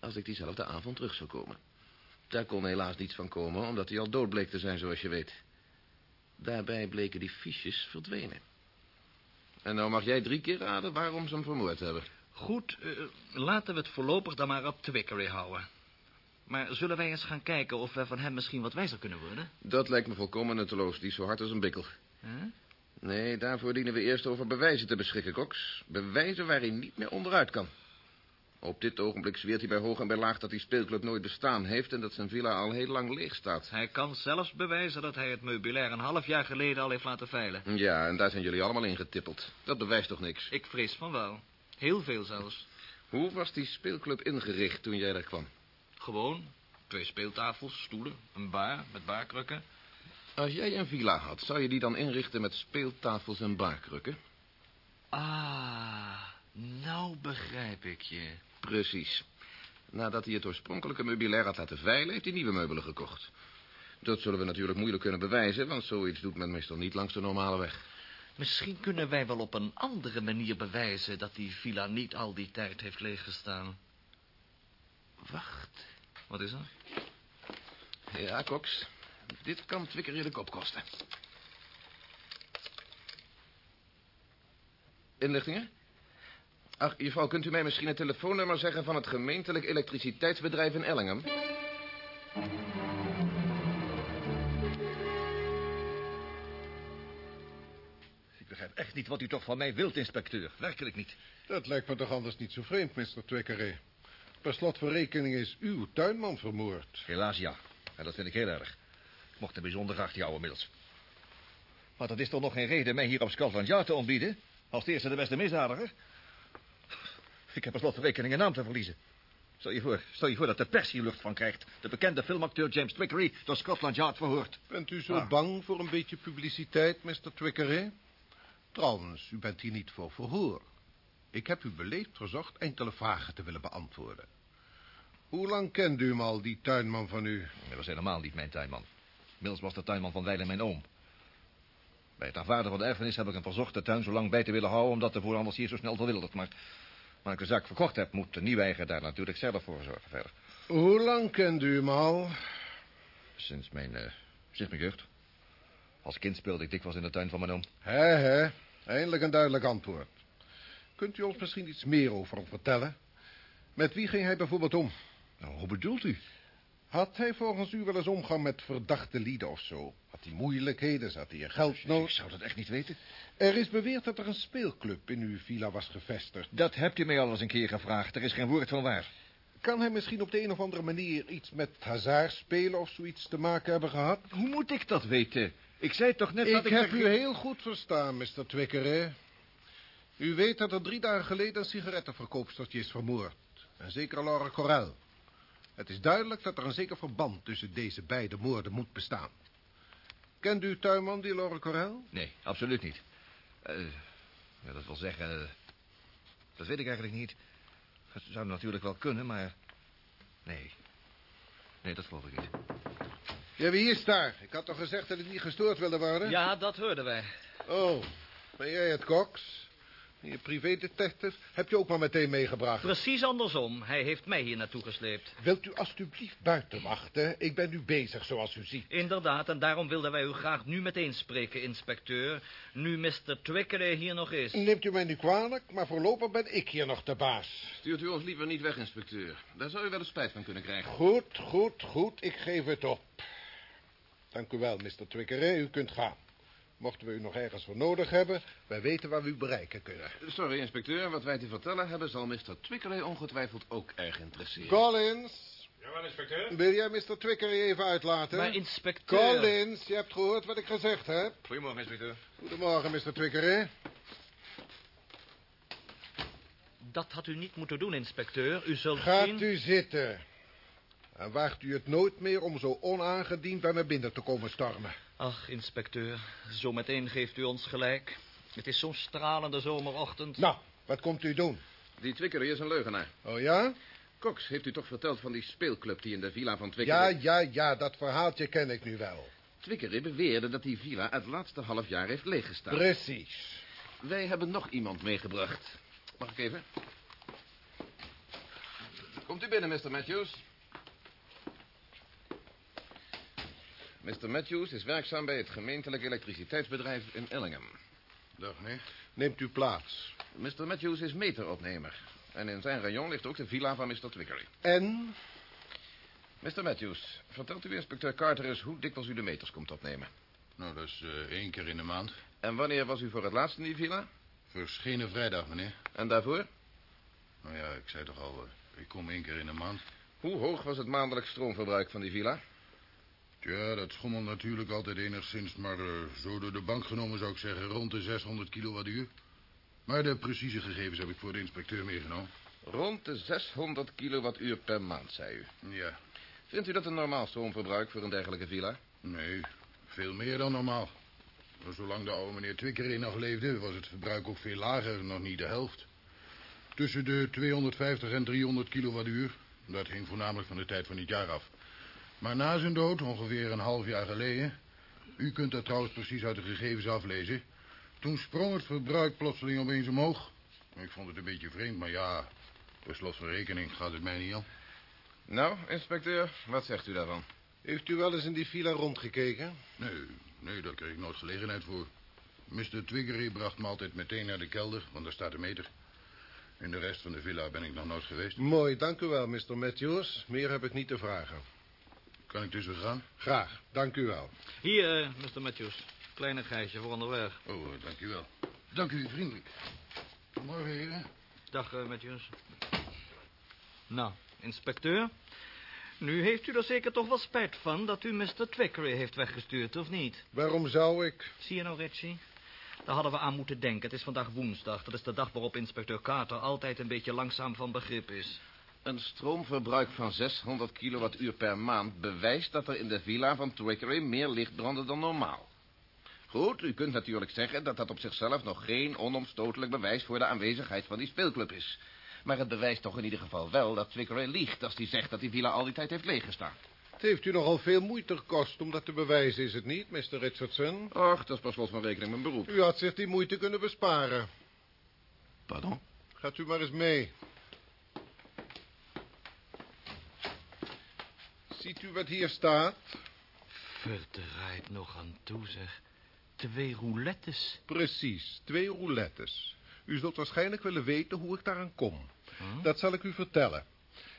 als ik diezelfde avond terug zou komen. Daar kon helaas niets van komen, omdat hij al dood bleek te zijn, zoals je weet. Daarbij bleken die fiches verdwenen. En nou mag jij drie keer raden waarom ze hem vermoord hebben. Goed, eh, laten we het voorlopig dan maar op Twickery houden. Maar zullen wij eens gaan kijken of we van hem misschien wat wijzer kunnen worden? Dat lijkt me volkomen nutteloos. Die is zo hard als een bikkel. Huh? Nee, daarvoor dienen we eerst over bewijzen te beschikken, Cox. Bewijzen waar hij niet meer onderuit kan. Op dit ogenblik zweert hij bij hoog en bij laag dat die speelclub nooit bestaan heeft... en dat zijn villa al heel lang leeg staat. Hij kan zelfs bewijzen dat hij het meubilair een half jaar geleden al heeft laten veilen. Ja, en daar zijn jullie allemaal ingetippeld. Dat bewijst toch niks? Ik vrees van wel. Heel veel zelfs. Hoe was die speelclub ingericht toen jij daar kwam? Gewoon. Twee speeltafels, stoelen, een bar met barkrukken. Als jij een villa had, zou je die dan inrichten met speeltafels en barkrukken? Ah, nou begrijp ik je. Precies. Nadat hij het oorspronkelijke meubilair had laten veilen, heeft hij nieuwe meubelen gekocht. Dat zullen we natuurlijk moeilijk kunnen bewijzen, want zoiets doet men meestal niet langs de normale weg. Misschien kunnen wij wel op een andere manier bewijzen dat die villa niet al die tijd heeft leeggestaan. Wacht. Wat is er? Ja, Cox. Dit kan Twikker je de kop kosten. Inlichtingen? Ach, juffrouw, kunt u mij misschien het telefoonnummer zeggen van het gemeentelijk elektriciteitsbedrijf in Ellingham? Ik begrijp echt niet wat u toch van mij wilt, inspecteur. Werkelijk niet. Dat lijkt me toch anders niet zo vreemd, Mr. Twickeray. Per slot van rekening is uw tuinman vermoord. Helaas ja. En dat vind ik heel erg. Ik mocht hem bijzonder graag die oude middels. Maar dat is toch nog geen reden mij hier op Scotland Yard te ontbieden? Als de eerste de beste misdadiger? Ik heb per rekening een naam te verliezen. Stel je, voor, stel je voor dat de pers hier lucht van krijgt. De bekende filmacteur James Twickery door Scotland Yard verhoord. Bent u zo Ah. bang voor een beetje publiciteit, Mr. Twickeray? Trouwens, u bent hier niet voor verhoor. Ik heb u beleefd verzocht enkele vragen te willen beantwoorden. Hoe lang kent u hem al, die tuinman van u? Dat was helemaal niet mijn tuinman. Mills was de tuinman van Weil en mijn oom. Bij het aanvaarden van de erfenis heb ik hem verzocht de tuin zo lang bij te willen houden... omdat de voorlanders hier zo snel verwilderd. Maar, maar ik de zaak verkocht heb, moet de nieuwe daar natuurlijk zelf voor zorgen verder. Hoe lang kent u hem al? Sinds mijn, eh, sinds mijn jeugd. Als kind speelde ik dikwijls in de tuin van mijn oom. Hè, hè. Eindelijk een duidelijk antwoord. Kunt u ons misschien iets meer over hem vertellen? Met wie ging hij bijvoorbeeld om? Nou, hoe bedoelt u? Had hij volgens u wel eens omgang met verdachte lieden of zo? Had hij moeilijkheden? Zat hij in geldnood? Ik zou dat echt niet weten. Er is beweerd dat er een speelclub in uw villa was gevestigd. Dat hebt u mij al eens een keer gevraagd. Er is geen woord van waar. Kan hij misschien op de een of andere manier iets met hazard spelen of zoiets te maken hebben gehad? Hoe moet ik dat weten? Ik zei toch net dat ik ik... heb u heel goed verstaan, Mr. Twicker, U weet dat er drie dagen geleden een sigarettenverkoopstertje is vermoord. Een zekere Laura Corel. Het is duidelijk dat er een zeker verband tussen deze beide moorden moet bestaan. Kent u tuinman, die Laura Corel? Nee, absoluut niet. Eh, ja, dat wil zeggen... dat weet ik eigenlijk niet. Het zou natuurlijk wel kunnen, maar... Nee. Nee, dat geloof ik niet. Ja, wie is daar? Ik had toch gezegd dat ik niet gestoord wilde worden? Ja, dat hoorden wij. Oh, ben jij het, Cox? Je privédetective heb je ook maar meteen meegebracht. Precies andersom. Hij heeft mij hier naartoe gesleept. Wilt u alstublieft buiten wachten? Ik ben nu bezig, zoals u ziet. Inderdaad, en daarom wilden wij u graag nu meteen spreken, inspecteur. Nu Mr. Twickeray hier nog is. Neemt u mij nu kwalijk, maar voorlopig ben ik hier nog de baas. Stuurt u ons liever niet weg, inspecteur. Daar zou u wel eens spijt van kunnen krijgen. Goed, goed, goed. Ik geef het op. Dank u wel, Mr. Twicker. U kunt gaan. Mochten we u nog ergens voor nodig hebben, wij weten waar we u bereiken kunnen. Sorry, inspecteur. Wat wij te vertellen hebben zal Mr. Twickeray ongetwijfeld ook erg interesseren. Collins, Jawel, inspecteur. wil jij Mr. Twicker even uitlaten? Maar inspecteur... Collins, je hebt gehoord wat ik gezegd heb. Goedemorgen, inspecteur. Goedemorgen, Mr. Twicker. Dat had u niet moeten doen, inspecteur. U zult Gaat zien... u zitten. En waagt u het nooit meer om zo onaangediend bij me binnen te komen stormen. Ach, inspecteur, zometeen geeft u ons gelijk. Het is zo'n stralende zomerochtend. Nou, wat komt u doen? Die Twickeray is een leugenaar. Oh ja? Cox, heeft u toch verteld van die speelclub die in de villa van Twickery... Ja, ja, ja, dat verhaaltje ken ik nu wel. Twickery beweerde dat die villa het laatste half jaar heeft leeggestaan. Precies. Wij hebben nog iemand meegebracht. Mag ik even? Komt u binnen, Mr. Matthews. Mr. Matthews is werkzaam bij het gemeentelijk elektriciteitsbedrijf in Ellingham. Dag, meneer. Neemt u plaats. Mr. Matthews is meteropnemer. En in zijn rayon ligt ook de villa van Mr. Twickery. En? Mr. Matthews, vertelt u inspecteur Carter eens hoe dikwijls u de meters komt opnemen. Nou, dat is uh, één keer in de maand. En wanneer was u voor het laatst in die villa? Verschenen vrijdag, meneer. En daarvoor? Nou ja, ik zei toch al, uh, ik kom één keer in de maand. Hoe hoog was het maandelijks stroomverbruik van die villa? Ja, dat schommelt natuurlijk altijd enigszins, maar uh, zo door de bank genomen zou ik zeggen rond de 600 kilowattuur. Maar de precieze gegevens heb ik voor de inspecteur meegenomen. Rond de 600 kilowattuur per maand, zei u? Ja. Vindt u dat een normaal stroomverbruik voor een dergelijke villa? Nee, veel meer dan normaal. Maar zolang de oude meneer Twikkerin nog leefde, was het verbruik ook veel lager, nog niet de helft. Tussen de 250 en 300 kilowattuur. Dat hing voornamelijk van de tijd van dit jaar af. Maar na zijn dood, ongeveer een half jaar geleden... U kunt dat trouwens precies uit de gegevens aflezen... Toen sprong het verbruik plotseling opeens omhoog. Ik vond het een beetje vreemd, maar ja... per slot van rekening gaat het mij niet aan. Nou, inspecteur, wat zegt u daarvan? Heeft u wel eens in die villa rondgekeken? Nee, nee, daar kreeg ik nooit gelegenheid voor. Mr. Twiggery bracht me altijd meteen naar de kelder, want daar staat de meter. In de rest van de villa ben ik nog nooit geweest. Mooi, dank u wel, Mr. Matthews. Meer heb ik niet te vragen. Kan ik dus weer gaan? Graag, dank u wel. Hier, uh, Mr. Matthews. Kleinigheidje voor onderweg. Oh, uh, dank u wel. Dank u, vriendelijk. Morgen, heren. Dag, uh, Matthews. Nou, inspecteur. Nu heeft u er zeker toch wel spijt van dat u Mr. Twickery heeft weggestuurd, of niet? Waarom zou ik? Zie je nou, Richie? Daar hadden we aan moeten denken. Het is vandaag woensdag. Dat is de dag waarop inspecteur Carter altijd een beetje langzaam van begrip is. Een stroomverbruik van 600 kilowattuur per maand bewijst dat er in de villa van Twickery meer licht brandde dan normaal. Goed, u kunt natuurlijk zeggen dat dat op zichzelf nog geen onomstotelijk bewijs voor de aanwezigheid van die speelclub is. Maar het bewijst toch in ieder geval wel dat Twickery liegt als hij zegt dat die villa al die tijd heeft leeggestaan. Het heeft u nogal veel moeite gekost om dat te bewijzen, is het niet, Mr. Richardson? Och, dat is pas los van rekening mijn beroep. U had zich die moeite kunnen besparen. Pardon? Gaat u maar eens mee. Ziet u wat hier staat? Verdraait nog aan toe, zeg. Twee roulettes. Precies, twee roulettes. U zult waarschijnlijk willen weten hoe ik daaraan kom. Huh? Dat zal ik u vertellen.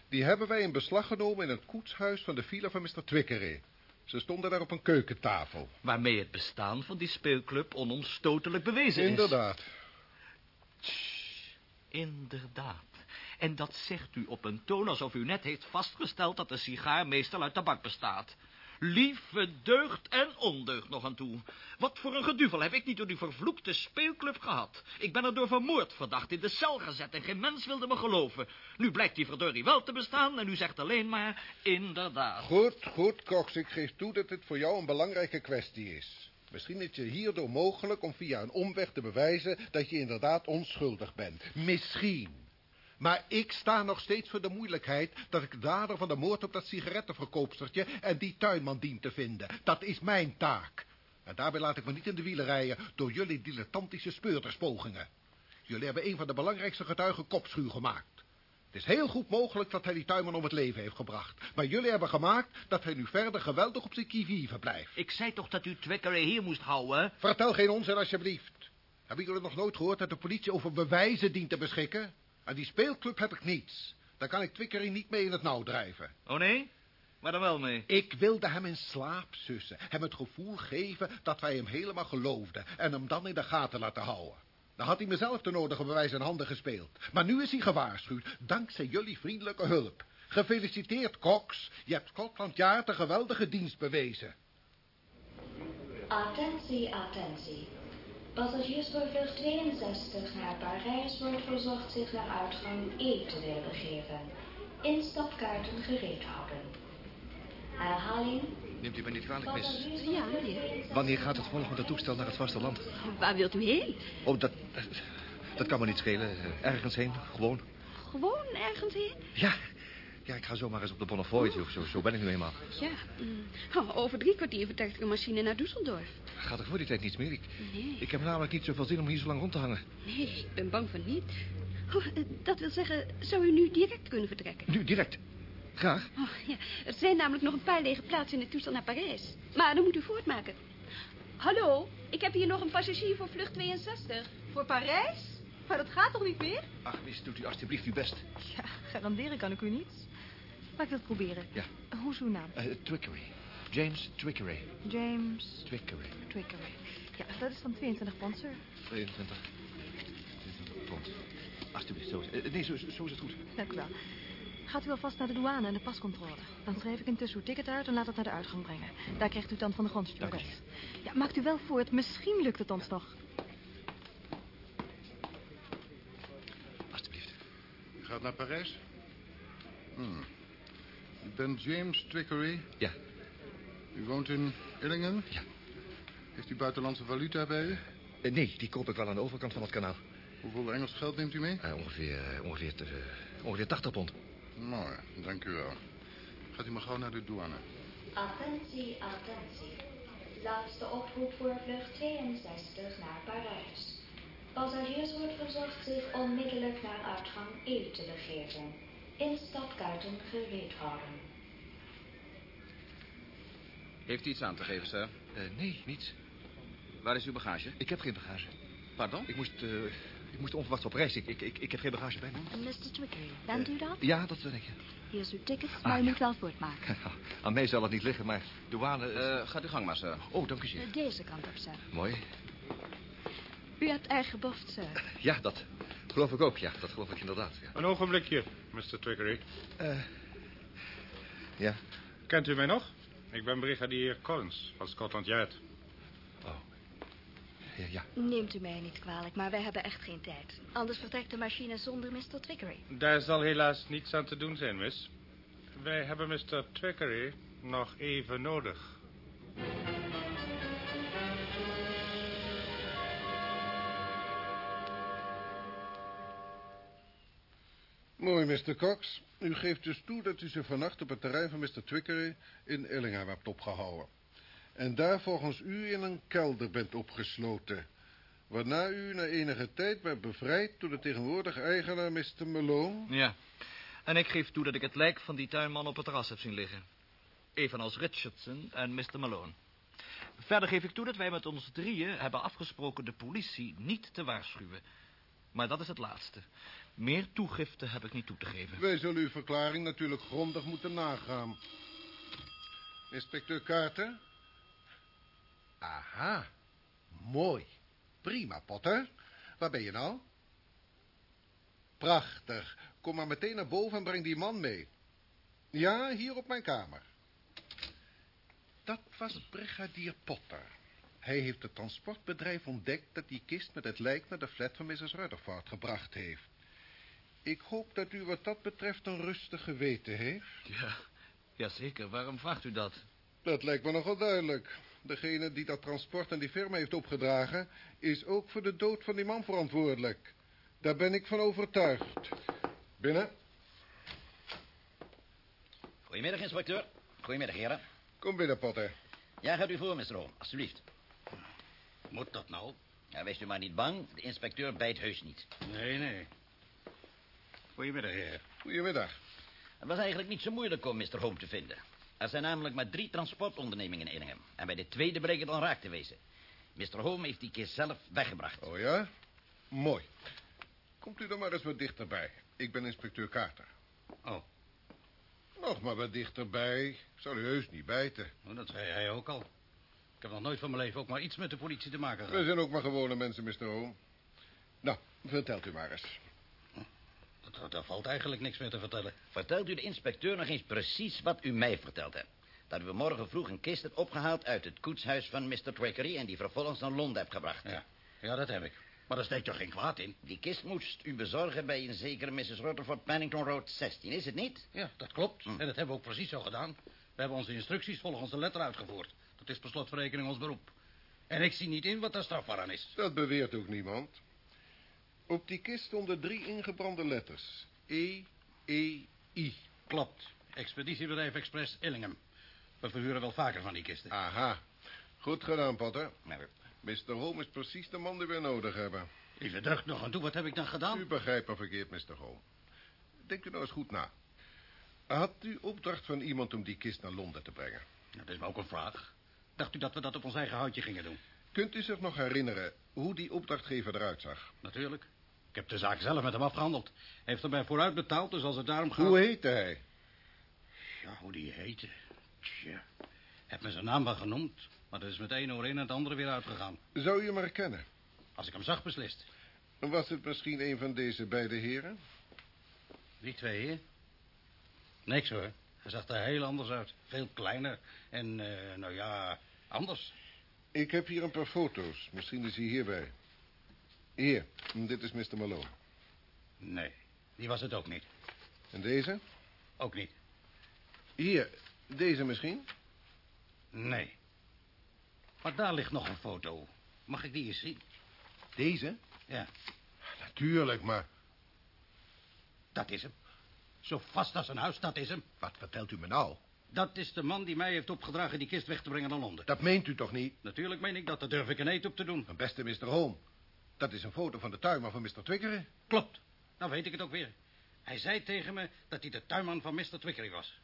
Die hebben wij in beslag genomen in het koetshuis van de villa van Mr. Twickery. Ze stonden daar op een keukentafel. Waarmee het bestaan van die speelclub onomstotelijk bewezen is. Inderdaad. Inderdaad. En dat zegt u op een toon alsof u net heeft vastgesteld dat de sigaar meestal uit tabak bestaat. Lieve deugd en ondeugd nog aan toe. Wat voor een geduvel heb ik niet door die vervloekte speelclub gehad. Ik ben er door vermoord verdacht, in de cel gezet en geen mens wilde me geloven. Nu blijkt die verdorie wel te bestaan en u zegt alleen maar inderdaad. Goed, goed, Cox. Ik geef toe dat het voor jou een belangrijke kwestie is. Misschien is het je hierdoor mogelijk om via een omweg te bewijzen dat je inderdaad onschuldig bent. Misschien. Maar ik sta nog steeds voor de moeilijkheid dat ik de dader van de moord op dat sigarettenverkoopstertje en die tuinman dien te vinden. Dat is mijn taak. En daarbij laat ik me niet in de wielen rijden door jullie dilettantische speurderspogingen. Jullie hebben een van de belangrijkste getuigen kopschuw gemaakt. Het is heel goed mogelijk dat hij die tuinman om het leven heeft gebracht. Maar jullie hebben gemaakt dat hij nu verder geweldig op zijn kivive blijft. Ik zei toch dat u Twickery hier moest houden? Vertel geen onzin alsjeblieft. Hebben jullie nog nooit gehoord dat de politie over bewijzen dient te beschikken? Aan die speelclub heb ik niets. Daar kan ik Twickery niet mee in het nauw drijven. Oh nee? Maar dan wel mee? Ik wilde hem in slaap sussen. Hem het gevoel geven dat wij hem helemaal geloofden. En hem dan in de gaten laten houden. Dan had hij mezelf de nodige bewijs in handen gespeeld. Maar nu is hij gewaarschuwd. Dankzij jullie vriendelijke hulp. Gefeliciteerd, Cox. Je hebt Scotland Yard een geweldige dienst bewezen. Attentie, attentie. Passagiers voor vlucht 62 naar Parijs wordt verzocht zich naar uitgang E te willen begeven. Instapkaarten gereed houden. Herhaling. Neemt u me niet kwalijk, mis. Ja, meneer. Wanneer gaat het volgende toestel naar het vasteland? Waar wilt u heen? Oh, dat, dat kan me niet schelen. Ergens heen, gewoon. Gewoon ergens heen? Ja, Ja, ik ga zomaar eens op de Bonnefoy. Zo, zo, zo ben ik nu eenmaal. Ja, mm, oh, over drie kwartier vertrekt er een machine naar Düsseldorf. Gaat er voor die tijd niets meer? Ik, Nee, ik heb namelijk niet zoveel zin om hier zo lang rond te hangen. nee, ik ben bang van niet. Oh, eh, dat wil zeggen, zou u nu direct kunnen vertrekken? Nu, direct. Graag. Oh, ja. Er zijn namelijk nog een paar lege plaatsen in het toestel naar Parijs. Maar dan moet u voortmaken. Hallo, ik heb hier nog een passagier voor vlucht 62. Voor Parijs? Maar dat gaat toch niet meer? Ach, mis, doet u alstublieft uw best. Ja, garanderen kan ik u niets. Maar ik wil het proberen. Ja. Hoe is uw naam? Eh, Twickery. James Twickery. James Twickery. Twickery. Ja, dat is dan 22 pond, sir. 22. 22 pond. Alsjeblieft, zo is, eh, nee, zo, zo is het goed. Dank u wel. Gaat u alvast naar de douane en de pascontrole. Dan schrijf ik intussen uw ticket uit en laat het naar de uitgang brengen. Daar krijgt u het dan van de grondstewardess. Ja, maakt u wel voort. Misschien lukt het ons nog. U gaat naar Parijs? Hmm. U bent James Twickery? Ja. U woont in Illingen? Ja. Heeft u buitenlandse valuta bij u? Eh, nee, die koop ik wel aan de overkant van het kanaal. Hoeveel Engels geld neemt u mee? Eh, ongeveer, eh, ongeveer, eh, ongeveer 80 pond. Nou, dank u wel. Gaat u maar gauw naar de douane. Attentie, attentie. Laatste oproep voor vlucht 62 naar Parijs. Passagiers wordt verzocht zich onmiddellijk naar uitgang E te begeven. Instapkaarten gereed houden. Heeft u iets aan te geven, sir? Eh, nee, niets. Waar is uw bagage? Ik heb geen bagage. Pardon? Ik moest, eh, ik moest onverwachts op reis. Ik, ik, ik, ik heb geen bagage bij me. Mr. Twickery, bent u dat? Ja, dat ben ik. ja. Hier is uw ticket, maar u moet wel voortmaken. [laughs] Aan mij zal het niet liggen, maar douane... Eh, gaat uw gang maar, sir. Oh, dank u zeer. Deze kant op, sir. Mooi. U hebt erg geboft, sir. Ja, dat geloof ik ook. Ja, dat geloof ik inderdaad. Ja. Een ogenblikje, Mr. Twickery. Eh, ja. Kent u mij nog? Ik ben brigadier Collins van Scotland Yard. Ja, ja. Neemt u mij niet kwalijk, maar wij hebben echt geen tijd. Anders vertrekt de machine zonder Mr. Twickery. Daar zal helaas niets aan te doen zijn, miss. Wij hebben Mr. Twickery nog even nodig. Mooi, Mr. Cox. U geeft dus toe dat u zich vannacht op het terrein van Mr. Twickery in Illingham hebt opgehouden. En daar volgens u in een kelder bent opgesloten. Waarna u na enige tijd bent bevrijd door de tegenwoordige eigenaar Mr. Malone. Ja. En ik geef toe dat ik het lijk van die tuinman op het terras heb zien liggen. Evenals Richardson en Mr. Malone. Verder geef ik toe dat wij met ons drieën hebben afgesproken de politie niet te waarschuwen. Maar dat is het laatste. Meer toegifte heb ik niet toe te geven. Wij zullen uw verklaring natuurlijk grondig moeten nagaan. Inspecteur Carter? Aha. Mooi. Prima, Potter. Waar ben je nou? Prachtig. Kom maar meteen naar boven en breng die man mee. Ja, hier op mijn kamer. Dat was brigadier Potter. Hij heeft het transportbedrijf ontdekt dat die kist met het lijk naar de flat van Mrs. Rutherford gebracht heeft. Ik hoop dat u wat dat betreft een rustig geweten heeft. Ja, jazeker. Waarom vraagt u dat? Dat lijkt me nogal duidelijk. Degene die dat transport aan die firma heeft opgedragen... is ook voor de dood van die man verantwoordelijk. Daar ben ik van overtuigd. Binnen. Goedemiddag, inspecteur. Goedemiddag, heren. Kom binnen, Potter. Ja, gaat u voor, Mr. Holmes, alstublieft. Moet dat nou? Ja, wees u maar niet bang. De inspecteur bijt heus niet. Nee, nee. Goedemiddag, heer. Goedemiddag. Het was eigenlijk niet zo moeilijk om Mr. Home te vinden. Er zijn namelijk maar drie transportondernemingen in Inningham. En bij de tweede bleek het dan raak te wezen. Mr. Home heeft die kist zelf weggebracht. Oh ja? Mooi. Komt u dan maar eens wat dichterbij. Ik ben inspecteur Carter. Oh. Nog maar wat dichterbij. Ik zal u heus niet bijten. Oh, dat zei hij ook al. Ik heb nog nooit van mijn leven ook maar iets met de politie te maken gehad. We zijn ook maar gewone mensen, Mr. Home. Nou, vertelt u maar eens. Dat, daar valt eigenlijk niks meer te vertellen. Vertelt u de inspecteur nog eens precies wat u mij verteld hebt. Dat u morgen vroeg een kist hebt opgehaald uit het koetshuis van Mr. Twickery... en die vervolgens naar Londen hebt gebracht. Ja, ja dat heb ik. Maar daar steekt toch geen kwaad in? Die kist moest u bezorgen bij een zekere Mrs. Rutherford, Pennington Road 16, is het niet? Ja, dat klopt. En dat hebben we ook precies zo gedaan. We hebben onze instructies volgens de letter uitgevoerd. Dat is per slotverrekening ons beroep. En ik zie niet in wat daar strafbaar aan is. Dat beweert ook niemand. Op die kist stonden drie ingebrande letters. E, E, I. Klopt. Expeditiebedrijf Express Illingham. We verhuren wel vaker van die kisten. Aha. Goed gedaan, Potter. Mr. Home is precies de man die we nodig hebben. U verdrukt nog aan toe. Wat heb ik dan gedaan? U begrijpt me verkeerd, Mr. Home. Denk u nou eens goed na. Had u opdracht van iemand om die kist naar Londen te brengen? Dat is me ook een vraag. Dacht u dat we dat op ons eigen houtje gingen doen? Kunt u zich nog herinneren hoe die opdrachtgever eruit zag? Natuurlijk. Ik heb de zaak zelf met hem afgehandeld. Hij heeft er mij vooruit betaald, dus als het daarom gaat... Hoe heette hij? Ja, hoe die heette? Tja, heb me zijn naam wel genoemd, maar dat is met één oor in en het andere weer uitgegaan. Zou u hem herkennen? Als ik hem zag, beslist. Was het misschien een van deze beide heren? Die twee hier? Niks hoor. Hij zag er heel anders uit. Veel kleiner. En, eh, nou ja, anders. Ik heb hier een paar foto's. Misschien is hij hierbij. Hier, dit is Mr. Malone. Nee, die was het ook niet. En deze? Ook niet. Hier, deze misschien? Nee. Maar daar ligt nog een foto. Mag ik die eens zien? Deze? Ja. Natuurlijk, maar... Dat is hem. Zo vast als een huis, dat is hem. Wat vertelt u me nou? Dat is de man die mij heeft opgedragen die kist weg te brengen naar Londen. Dat meent u toch niet? Natuurlijk meen ik dat, daar durf ik een eet op te doen. Mijn beste Mr. Home. Dat is een foto van de tuinman van Mr. Twickery. Klopt. Nou weet ik het ook weer. Hij zei tegen me dat hij de tuinman van Mr. Twickery was.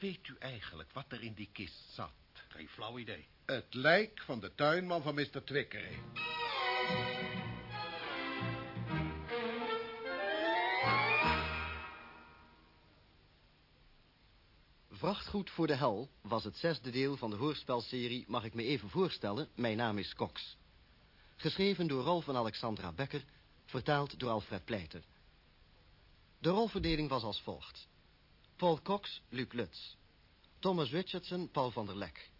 Weet u eigenlijk wat er in die kist zat? Geen flauw idee. Het lijk van de tuinman van Mr. Twickery. Vrachtgoed voor de hel was het zesde deel van de hoorspelserie Mag ik me even voorstellen, mijn naam is Cox. Geschreven door Rolf en Alexandra Becker, vertaald door Alfred Pleiter. De rolverdeling was als volgt. Paul Cox, Luc Lutz. Thomas Richardson, Paul van der Lek.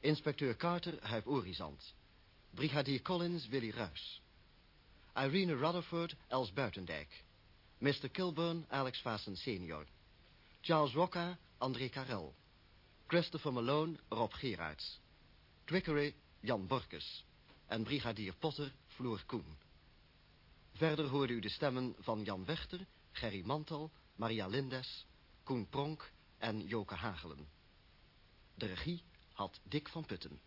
Inspecteur Carter, Huip Orizant. Brigadier Collins, Willy Ruys. Irene Rutherford, Els Buitendijk. Mr. Kilburn, Alex Vassen senior. Charles Rocca, André Carel. Christopher Malone, Rob Gerards. Twickery, Jan Borkes. En brigadier Potter, Floor Koen. Verder hoorde u de stemmen van Jan Wechter, Gerry Mantel, Maria Lindes, Koen Pronk en Joke Hagelen. De regie had Dick van Putten.